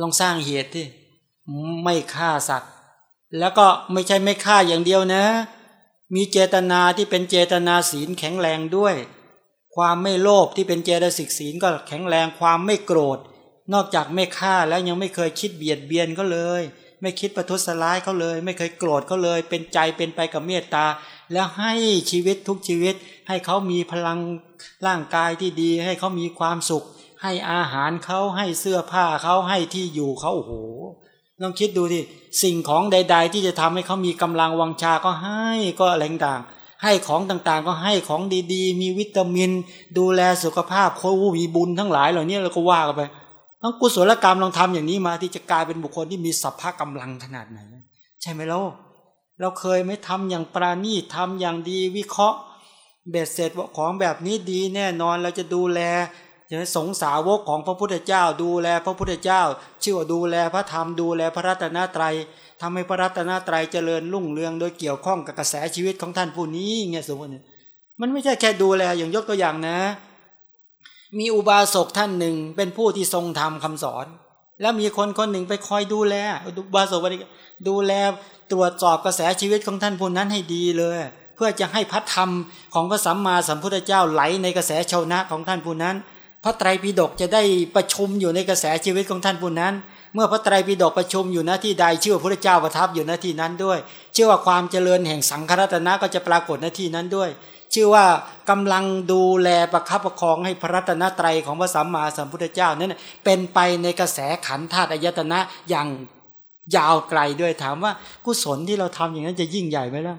ลองสร้างเหตุที่ไม่ฆ่าสัตว์ แล้วก็ไม่ใช่ไม่ฆ่าอย่างเดียวนะ มีเจตนาที่เป็นเจตนาศีลแข็งแรงด้วย ความไม่โลภที่เป็นเจตสิกศีลก็แข็งแรงความไม่โกรธ นอกจากไม่ฆ่าแล้วยังไม่เคยคิดเบียดเบียนก็เลย ไม่คิดประทุษร้ายเขาเลย ไม่เคยโกรธเขาเลย เป็นใจเป็นไปกับเมตตา แล้วให้ชีวิตทุกชีวิต ให้เขามีพลังร่างกายที่ดี ให้เขามีความสุข ให้อาหารเขาให้เสื้อผ้าเขาให้ที่อยู่เขาโอ้โหลองคิดดูดิสิ่งของใด ๆ ที่จะทำให้เขามีกำลังวังชาก็ให้ก็อะไรต่างให้ของต่างๆ ก็ให้ของดีๆ มีวิตามิน ดูแลสุขภาพโคมีบุญทั้งหลายเหล่านี้เราก็ว่ากันไปต้องกุศลกรรมลองทำอย่างนี้มาที่จะกลายเป็นบุคคลที่มีสัพพะกำลังขนาดไหน ใช่ไหมล่ะเราเคยไม่ทำอย่างปราณีทำอย่างดีวิเคราะห์ เบ็ดเสร็จว่าของแบบนี้ดีแน่นอนเราจะดูแล จะสงสาวกของพระพุทธเจ้า ดูแลพระพุทธเจ้า ชื่อว่าดูแลพระธรรมดูแลพระรัตนตรัยทำให้พระรัตนตรัยเจริญรุ่งเรืองโดยเกี่ยวข้องกับกระแสชีวิตของท่านผู้นี้เงี้ยสมมติมันไม่ใช่แค่ดูแลอย่างยกตัวอย่างนะ มีอุบาสกท่านหนึ่งเป็นผู้ที่ทรงธรรมคาสอน แล้วมีคนคนหนึ่งไปคอยดูแลอุบาสกดูแลตรวจสอบกระแสชีวิตของท่านผู้นั้นให้ดีเลย เพื่อจะให้พระธรรมของพระสัมมาสัมพุทธเจ้าไหลในกระแสชาวนะของท่านผู้นั้น พระไตรปิฎกจะได้ประชุมอยู่ในกระแสชีวิตของท่านผู้นั้น เมื่อพระไตรปิฎกประชุมอยู่หน้าที่ใดชื่อพระเจ้าประทับอยู่หน้าที่นั้นด้วยเชื่อว่าความเจริญแห่งสังฆรัตนะก็จะปรากฏหน้าที่นั้นด้วย ชื่อว่ากำลังดูแลประคับประคองให้พระรัตนตรัยของพระสัมมาสัมพุทธเจ้านั้นเป็นไปในกระแสขันธาตุอายตนะอย่างยาวไกลด้วยถามว่ากุศลที่เราทำอย่างนั้นจะยิ่งใหญ่ไหมล่ะ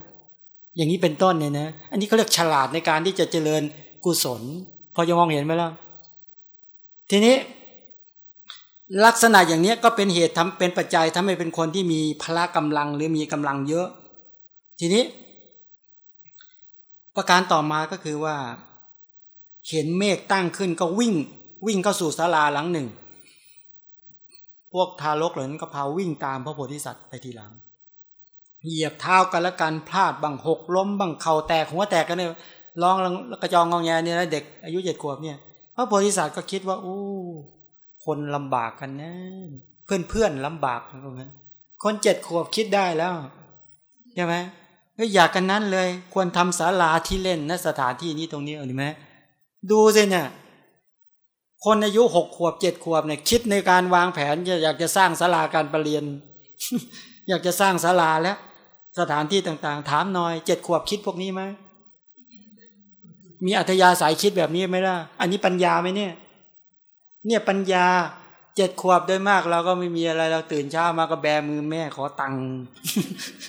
อย่างนี้เป็นต้นเนี่ยนะ อันนี้เขาเรียกฉลาดในการที่จะเจริญกุศล พอจะมองเห็นไหมล่ะ ทีนี้ลักษณะอย่างนี้ก็เป็นเหตุทำเป็นปัจจัยทำให้เป็นคนที่มีพละกำลังหรือมีกำลังเยอะ ทีนี้ ประการต่อมาก็คือว่า เห็นเมฆตั้งขึ้นก็วิ่ง วิ่งเข้าสู่ศาลาหลังหนึ่ง พวกทารกเหล่านั้นก็พาวิ่งตามพระโพธิสัตว์ไปทีหลัง เหยียบเท้ากันแล้วกันพลาดบังหกล้มบังเข่าแตกหัวแตกกันเนี่ยร้องกระจองงองแงเนี่ยนะเด็กอายุเจ็ดขวบเนี่ย พระโพธิสัตว์ก็คิดว่าโอ้คนลำบากกันนะเพื่อนเพื่อนลำบากตรงนั้นคนเจ็ดขวบคิดได้แล้วใช่ไหมก็อยากกันนั้นเลย ควรทำศาลาที่เล่นณสถานที่นี้ตรงนี้เอาดีไหมดูสิเนี่ยคนอายุหกขวบเจ็ดขวบเนี่ยคิดในการวางแผนอยากจะสร้างศาลาการประเรียน อยากจะสร้างศาลาแล้ว สถานที่ต่างๆ ถามหน่อยเจ็ดขวบคิดพวกนี้ไหม มีอัธยาศัยคิดแบบนี้ไหมล่ะ อันนี้ปัญญาไหมเนี่ย เนี่ยปัญญาเจ็ดขวบโดยมากเราก็ไม่มีอะไรเราตื่นเช้ามาก็แบมือแม่ขอตังค์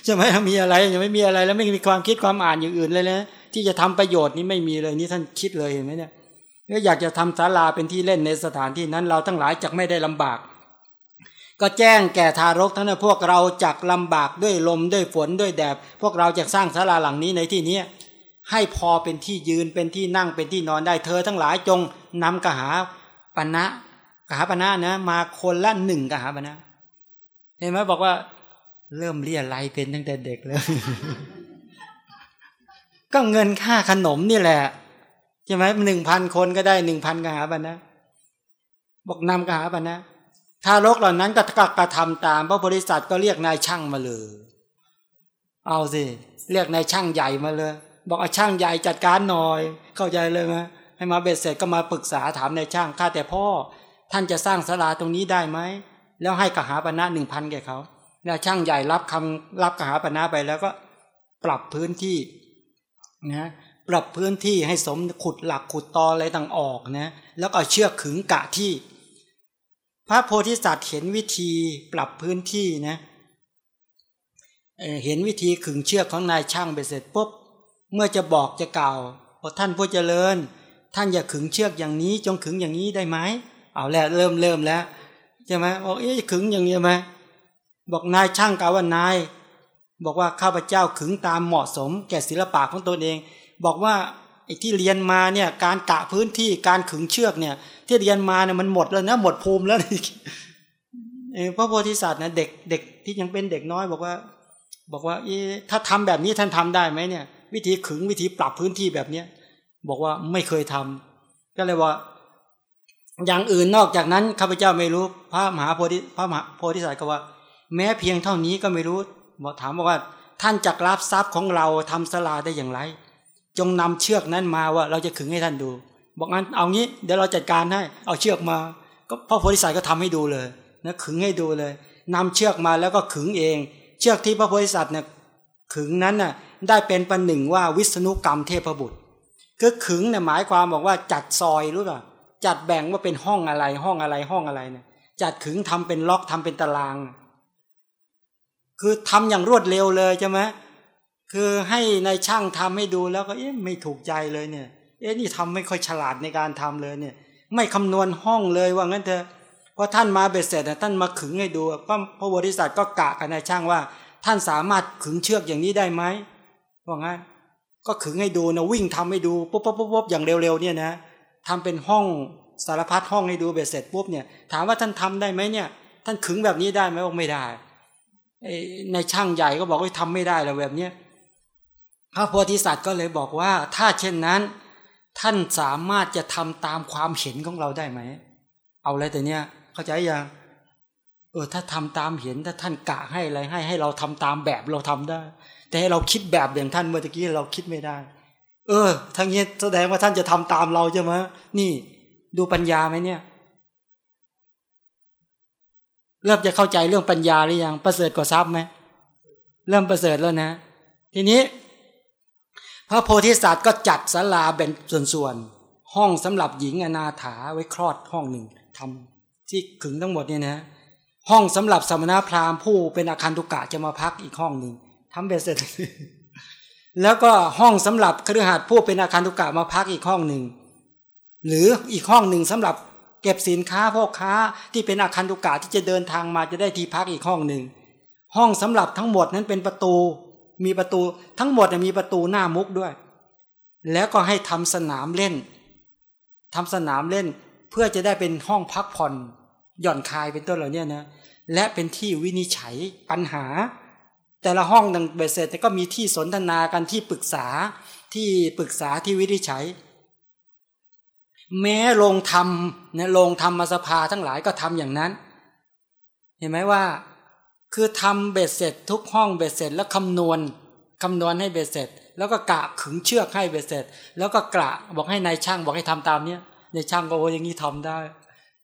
ใช่ไหมมีอะไรยังไม่มีอะไรแล้วไม่มีความคิดความอ่านอย่างอื่นเลยนะที่จะทำประโยชน์นี้ไม่มีเลยนี่ท่านคิดเลยเห็นไหมเนี่ยก็อยากจะทำศาลาเป็นที่เล่นในสถานที่นั้นเราทั้งหลายจักไม่ได้ลำบาก ก็แจ้งแก่ทารกทั้งนั้นพวกเราจักลำบากด้วยลมด้วยฝนด้วยแดดพวกเราจะสร้างศาลาหลังนี้ในที่นี้ ให้พอเป็นที่ยืนเป็นที่นั่งเป็นที่นอนได้เธอทั้งหลายจงนำกระหาปณะกหาปณะนะ มาคนละหนึ่งกหาปณะเห็นไหมบอกว่า เริ่มเรียรายเป็นตั้งแต่เด็กเลยก็เงินค่าขนมนี่แหละใช่ไหมหนึ่งพันคนก็ได้หนึ่งพันกหาปณะบอกนำกหาปณะถ้ารกเหล่านั้นก็กระทำตามพระบริษัทก็เรียกนายช่างมาเลย เอาสิ เรียกนายช่างใหญ่มาเลย บอกเอาช่างใหญ่จัดการหน่อย เข้าใจเลยไหมให้มาเบ็ดเสร็จก็มาปรึกษาถามในช่างข้าแต่พ่อ ท่านจะสร้างศาลาตรงนี้ได้ไหมแล้วให้กหาปณะหนึ่งพันแก่เขาแล้วช่างใหญ่รับคำรับกหาปณะไปแล้วก็ปรับพื้นที่นะปรับพื้นที่ให้สมขุดหลักขุดตออะไรต่างออกนะแล้วก็เชือกขึงกะที่ พระโพธิสัตว์เห็นวิธีปรับพื้นที่นะเห็นวิธีขึงเชือกของนายช่างไปเสร็จปุ๊บ เมื่อจะบอกจะกล่าวว่าท่านผู้เจริญ ท่านอย่าขึงเชือกอย่างนี้ จงขึงอย่างนี้ได้ไหมเอาแล้วเริ่มเริ่มแล้วใช่ไหมบอกเอ๊ะขึงอย่างนี้ไหมบอกนายช่างกล่าวว่านาย บอกว่าข้าพเจ้าขึงตามเหมาะสม แก่ศิลปะของตนเอง บอกว่าไอ้ที่เรียนมาเนี่ยการกะพื้นที่การขึงเชือกเนี่ย ที่เรียนมาเนี่ยมันหมดแล้วนะหมดภูมิแล้วพระโพธิสัตว์นะเด็กเด็กที่ยังเป็นเด็กน้อย บอกว่า บอกว่าถ้าทำแบบนี้ท่านทำได้ไหมเนี่ย วิธีขึงวิธีปรับพื้นที่แบบเนี้ยบอกว่าไม่เคยทำก็เลยว่า อย่างอื่นนอกจากนั้นข้าพเจ้าไม่รู้ พระมหาโพธิพระมหาโพธิสัตว์ก็ว่า แม้เพียงเท่านี้ก็ไม่รู้บอกถามบอกว่า ท่านจักรับทรัพย์ของเราทำสลาได้อย่างไร จงนำเชือกนั้นมาว่าเราจะขึงให้ท่านดู บอกงั้นเอางี้เดี๋ยวเราจัดการให้เอาเชือกมา ก็พระโพธิสัตว์ก็ทำให้ดูเลยนะขึงให้ดูเลยนำเชือกมาแล้วก็ขึงเอง เชือกที่พระโพธิสัตว์เนี่ยขึงนั้นน่ะ ได้เป็นประหนึ่งว่าวิษณุกรรมเทพบุตรก็ขึงเนี่ยหมายความบอกว่าจัดซอยรู้ป่ะจัดแบ่งว่าเป็นห้องอะไรห้องอะไรห้องอะไรเนี่ยจัดขึงทำเป็นล็อกทำเป็นตาราง คือทำอย่างรวดเร็วเลยใช่ไหมคือให้ในายช่างทำให้ดูแล้วก็เอ๊ะไม่ถูกใจเลยเนี่ย เอ๊ะนี่ทำไม่ค่อยฉลาดในการทำเลยเนี่ย ไม่คำนวณห้องเลยว่างั้นเถอะพอท่านมาเบ็ดเสร็จท่านมาขึงให้ดูก็พระบริษัทก็กะกันนายช่างว่า ท่านสามารถขึงเชือกอย่างนี้ได้ไหม ว่างั้นก็ขึงให้ดูนะวิ่งทำให้ดูปุ๊บปุ๊บปุ๊บอย่างเร็วๆเนี่ยนะทำเป็นห้องสารพัดห้องให้ดูเบ็ดเสร็จปุ๊บเนี่ยถามว่าท่านทำได้ไหมเนี่ย ท่านขึงแบบนี้ได้ไหมบอกไม่ได้ในช่างใหญ่ก็บอกว่าทำไม่ได้แล้วแบบเนี้ยพระโพธิสัตว์ก็เลยบอกว่า ถ้าเช่นนั้น ท่านสามารถจะทำตามความเห็นของเราได้ไหมเอาอะไรแต่เนี้ยเข้าใจยังเออถ้าทำตามเห็นถ้าท่านกะให้อะไรให้ให้เราทำตามแบบเราทำได้ แต่เราคิดแบบอย่างท่านเมื่อกี้เราคิดไม่ได้ เออทั้งนี้แสดงว่าท่านจะทำตามเราใช่ไหมนี่ ดูปัญญาไหมเนี่ย เริ่มจะเข้าใจเรื่องปัญญาหรือยังประเสริฐกว่าทรัพย์ไหมเริ่มประเสริฐแล้วนะ ทีนี้ พระโพธิสัตว์ก็จัดศาลาเป็นส่วนๆห้องสำหรับหญิงอนาถาไว้คลอดห้องหนึ่งทำที่ขึงทั้งหมดเนี่ยนะ ห้องสำหรับสมณพราหมณ์ผู้เป็นอาคารตุกะจะมาพักอีกห้องหนึ่ง ทำเบ็ดเสร็จ แล้วก็ห้องสำหรับครือขัดผู้เป็นอาคารตุกะมาพักอีกห้องหนึ่ง หรืออีกห้องหนึ่งสำหรับเก็บสินค้าพ่อค้าที่เป็นอาคารตุกะที่จะเดินทางมาจะได้ที่พักอีกห้องหนึ่ง ห้องสำหรับทั้งหมดนั้นเป็นประตู มีประตูทั้งหมดมีประตูหน้ามุกด้วย แล้วก็ให้ทำสนามเล่นทำสนามเล่นเพื่อจะได้เป็นห้องพักผ่อนหย่อนคลายเป็นต้นเหล่านี้นะและเป็นที่วินิจฉัยปัญหา แต่ละห้องดังเบสเสร็จก็มีที่สนทนากันที่ปรึกษาที่ปรึกษาที่วินิจฉัย แม้ลงธรรมเนี่ยลงธรรมสภาทั้งหลายก็ทำอย่างนั้น เห็นไหมว่า คือทำเบ็ดเสร็จ ทุกห้องเบ็ดเสร็จแล้วคำนวณคำนวณให้เบ็ดเสร็จ แล้วก็กะขึงเชือกให้เบ็ดเสร็จ แล้วก็กระบอกให้ในายช่างบอกให้ทำตามเนี้ยในช่างก็โอ้อย่างนี้ทำได้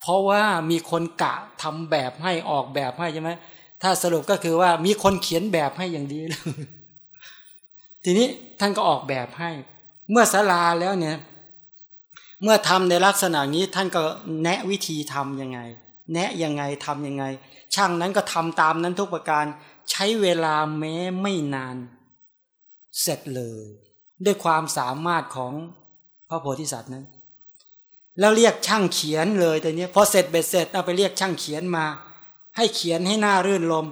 เพราะว่ามีคนกะทำแบบให้ออกแบบให้ใช่ไหม ถ้าสรุปก็คือว่ามีคนเขียนแบบให้อย่างดีทีนี้ท่านก็ออกแบบให้ เมื่อสลาแล้วเนี่ย เมื่อทำในลักษณะนี้ท่านก็แนะวิธีทํำยังไง แนะยังไงทํำยังไง ช่างนั้นก็ทำตามนั้นทุกประการใช้เวลาแม้ไม่นาน เสร็จเลย ด้วยความสามารถของพระโพธิสัตว์นั้น แล้วเรียกช่างเขียนเลยแต่นี้พอเสร็จเบ็ดเสร็จเอาไปเรียกช่างเขียนมา ให้เขียนให้หน้ารื่นลม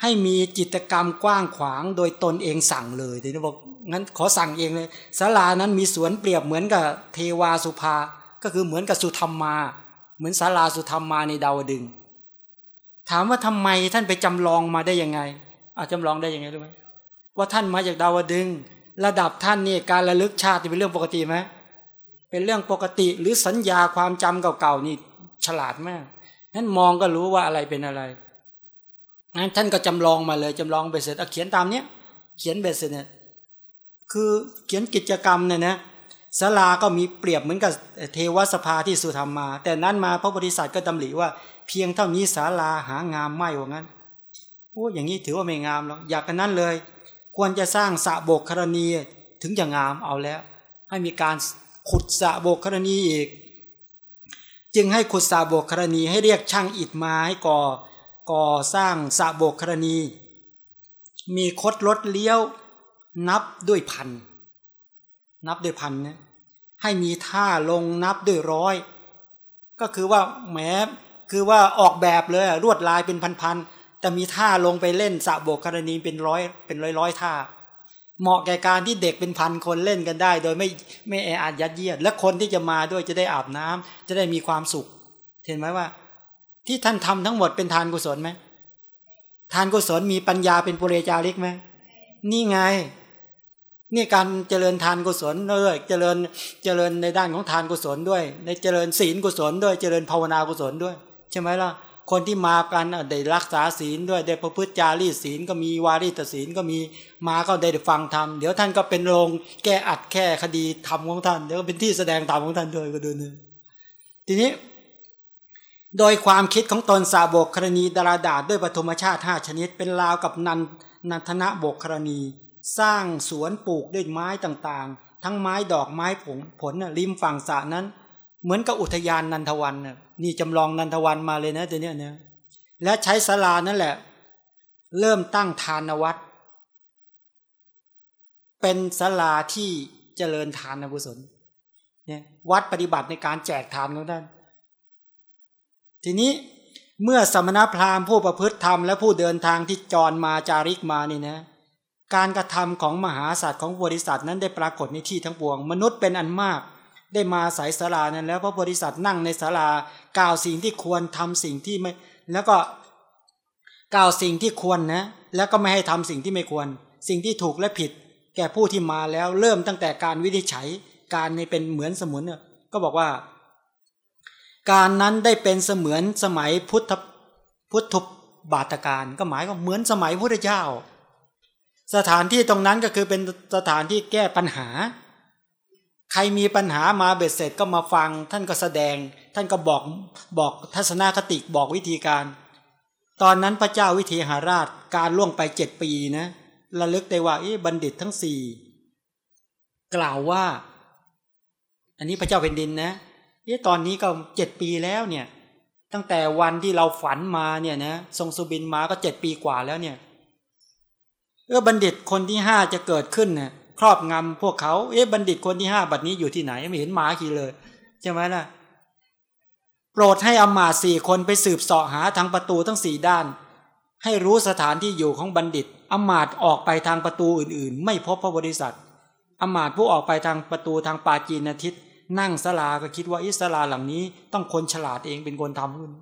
ให้มีจิตกรรมกว้างขวางโดยตนเองสั่งเลยแต่นี้บอกงั้นขอสั่งเองเลยศาลานั้นมีสวนเปรียบเหมือนกับเทวาสุภา ก็คือเหมือนกับสุธรรมมา เหมือนศาลาสุธรรมมาในดาวดึง ถามว่าทำไมท่านไปจำลองมาได้ยังไงอาจจำลองได้ยังไงรู้ไหมว่าท่านมาจากดาวดึง ระดับท่านนี่การระลึกชาติเป็นเรื่องปกติไหมเป็นเรื่องปกติหรือสัญญาความจำเก่าๆนี่ฉลาดมาก นั้นมองก็รู้ว่าอะไรเป็นอะไรงั้นท่านก็จำลองมาเลยจำลองไปเสร็จเขียนตามเนี้ยเขียนเบสเสร็จเนี่ยคือเขียนกิจกรรมเนี่ยนะสลาก็มีเปรียบเหมือนกับเทวสภาที่สุธรรมมา แต่นั้นมาพระบริษัทก็ดำริว่า เพียงเท่านี้ศาลาหางามไม่ว่างั้นโอ้อย่างนี้ถือว่าไม่งามหรอกอยากกันนั้นเลย ควรจะสร้างสระโบกครณีถึงจะงามเอาแล้ว ให้มีการขุดสระโบกครณีอีก จึงให้ขุดสะโบกครณีให้เรียกช่างอิฐมาให้ก่อก่อสร้างสะโบกครณี มีคดรถเลี้ยวนับด้วยพัน นับด้วยพันเนี่ยให้มีท่าลงนับด้วยร้อย ก็คือว่าแหมคือว่าออกแบบเลยรวดลายเป็นพันๆแต่มีท่าลงไปเล่นสะโบกกรณีเป็นร้อยเป็นร้อยร้อยท่า เหมาะแก่การที่เด็กเป็นพันคนเล่นกันได้ โดยไม่ไม่แออัดยัดเยียด และคนที่จะมาด้วยจะได้อาบน้ำจะได้มีความสุข เห็นไหมว่า ที่ท่านทำทั้งหมดเป็นทานกุศลไหมทานกุศลมีปัญญาเป็นปุเรจาริกไหมนี่ไง นี่การเจริญทานกุศลด้วยเจริญเจริญในด้านของทานกุศลด้วย ในเจริญศีลกุศลด้วยเจริญภาวนากุศลด้วย ใช่ไหมล่ะ คนที่มากันได้รักษาศีลด้วยได้ประพฤติจารีศีลก็มีวารีตศีลก็มีมาก็ได้ฟังธรรมเดี๋ยวท่านก็เป็นโรงแก้อัดแค่คดีธรรมของท่านเดี๋ยวเป็นที่แสดงธรรมของท่านด้วยก็ดูนึงทีนี้ โดยความคิดของตนสาบกครณีดาราดาด้วยปฐมชาติห้าชนิด เป็นราวกับนันนันทนะบกครณี สร้างสวนปลูกด้วยไม้ต่างๆ ทั้งไม้ดอกไม้ผงผลริมฝั่งสระนั้น เหมือนกับอุทยานนันทวันนี่ นี่จำลองนันทวันมาเลยนะตัวเนี้ยนะและใช้ศาลานั่นแหละ เริ่มตั้งทานวัดเป็นศาลาที่เจริญทานกุศลเนี่ยวัดปฏิบัติในการแจกทานของท่าน ทีนี้เมื่อสมณพราหมณ์ผู้ประพฤติธรรมและผู้เดินทางที่จรมาจาริกมานี่นะการกระทำของมหาสัตว์ของบริษัทนั้นได้ปรากฏในที่ทั้งปวง มนุษย์เป็นอันมาก ได้มาสายศาลานั้นแล้วพระบริษัทนั่งในศาลากล่าวสิ่งที่ควรทำสิ่งที่ไม่ แล้วก็กล่าวสิ่งที่ควรนะ แล้วก็ไม่ให้ทำสิ่งที่ไม่ควร สิ่งที่ถูกและผิด แก่ผู้ที่มาแล้วเริ่มตั้งแต่การวินิจฉัย การในเป็นเหมือนสมุนเนี่ยก็บอกว่า การนั้นได้เป็นเสมือนสมัยพุทธพุทธบาตการก็หมายก็เหมือนสมัยพุทธเจ้า สถานที่ตรงนั้นก็คือเป็นสถานที่แก้ปัญหา ใครมีปัญหามาเบ็ดเสร็จก็มาฟัง ท่านก็แสดง ท่านก็บอกบอกทัศนคติบอกวิธีการ ตอนนั้นพระเจ้าวิเทหาราชการล่วงไปเจ็ดปีนะระลึกได้ว่าบัณฑิตทั้งสี่กล่าวว่า อันนี้พระเจ้าแผ่นดินนะเอ๊ะตอนนี้ก็เจ็ดปีแล้วเนี่ย ตั้งแต่วันที่เราฝันมาเนี่ยนะทรงสุบินมาก็เจ็ดปีกว่าแล้วเนี่ยเออบัณฑิตคนที่ห้าจะเกิดขึ้นเนี่ย ครอบงำพวกเขา เอ๊ะบัณฑิตคนที่ห้าบัดนี้อยู่ที่ไหนไม่เห็นหมาขี่เลยใช่ไหมล่ะโปรดให้อมาสี่คนไปสืบเสาะหาทางประตูทั้งสี่ด้าน ให้รู้สถานที่อยู่ของบัณฑิตอมาตออกไปทางประตูอื่นๆ ไม่พบพระบริษัทอมาตผู้ออกไปทางประตูทางปาจีนทิศนั่งสลาก็คิดว่าอิสลาหลังนี้ ต้องคนฉลาดเองเป็นคนทำขึ้น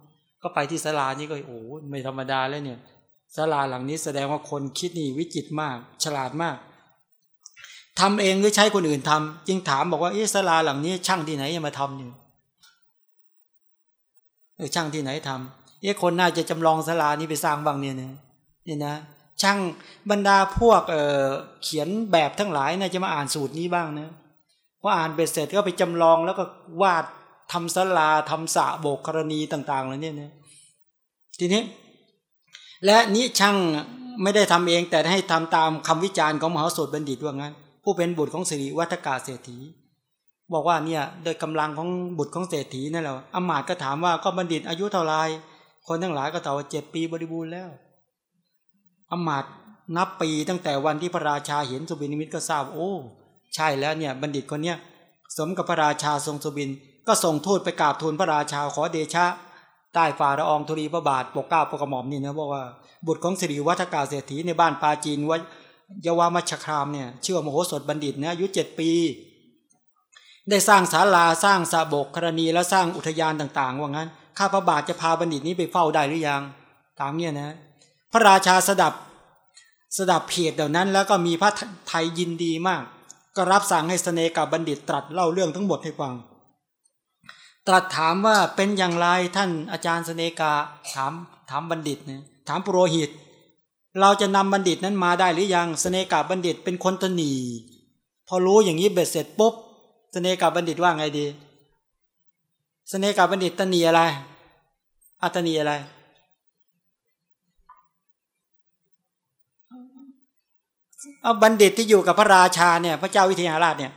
ก็ไปที่สลานี่ก็โอ้ไม่ธรรมดาแล้วเนี่ยสลาหลังนี้แสดงว่าคนคิดนี่วิจิตมาก ฉลาดมาก ทำเองหรือใช้คนอื่นทำจึงถามบอกว่าอสลาหลังนี้ ช่างที่ไหนมาทำอยู่เออช่างที่ไหนทำเอ๊ะคนน่าจะจำลองสลานี้ไปสร้างบ้างเนี่ยเนี่ยนะ ช่างบรรดาพวกเออเขียนแบบทั้งหลายน่าจะมาอ่านสูตรนี้บ้างนะพออ่านเบ็ดเสร็จก็ไปจำลองแล้วก็วาดทำสลาทำสะโบกกรณีต่างๆเลยเนี่ยนะทีนี้ และนี้ช่างไม่ได้ทำเองแต่ให้ทำตามคำวิจารณ์ของมหาสดบัณฑิตว่างั้น ผู้เป็นบุตรของสิริวัฒกาเศรษฐี บอกว่าเนี่ยโดยกำลังของบุตรของเศรษฐีนั่นแหละอมาตก็ถามว่าก็บัณฑิตอายุเท่าไรคนทั้งหลายก็ตอบว่าเจ็ดปีบริบูรณ์แล้วอมาตนับปีตั้งแต่วันที่พระราชาเห็นสุบินิมิตก็ทราบโอ้ใช่แล้วเนี่ยบัณฑิตคนเนี้ยสมกับพระราชาทรงสุบินก็ส่งทูตไปกราบทูลพระราชาขอเดชะใต้ฝ่าระอองธุรีพระบาทปกเก้าปกกระหม่อมนี่นะบอกว่าบุตรของสิริวัฒกาเศรษฐีในบ้านปาจีนวั ยวามัชครามเนี่ยชื่อมโหสถบัณฑิตนะอายุเจ็ดปี ได้สร้างศาลาสร้างสาบกครณีและสร้างอุทยานต่าง ๆ ว่างั้น ข้าพระบาทจะพาบัณฑิตนี้ไปเฝ้าได้หรือยัง ตามเนี่ยนะ พระราชาสดับสดับเพจเหล่านั้น แล้วก็มีพระไทยยินดีมาก ก็รับสั่งให้สเนกับบัณฑิตตรัสเล่าเรื่องทั้งหมดให้ฟัง ตรัสถามว่าเป็นอย่างไรท่านอาจารย์สเนกาถามถามบัณฑิตนะถามปุโรหิต เราจะนำบัณฑิตนั้นมาได้หรือยังสเนกาบัณฑิตเป็นคนตนีพอรู้อย่างนี้เบ็ดเสร็จปุ๊บสเนกาบัณฑิตว่าไงดีสเนกาบัณฑิตตนีอะไรอัตนีอะไร เอาบัณฑิตที่อยู่กับพระราชาเนี่ย พระเจ้าวิเทหราชเนี่ย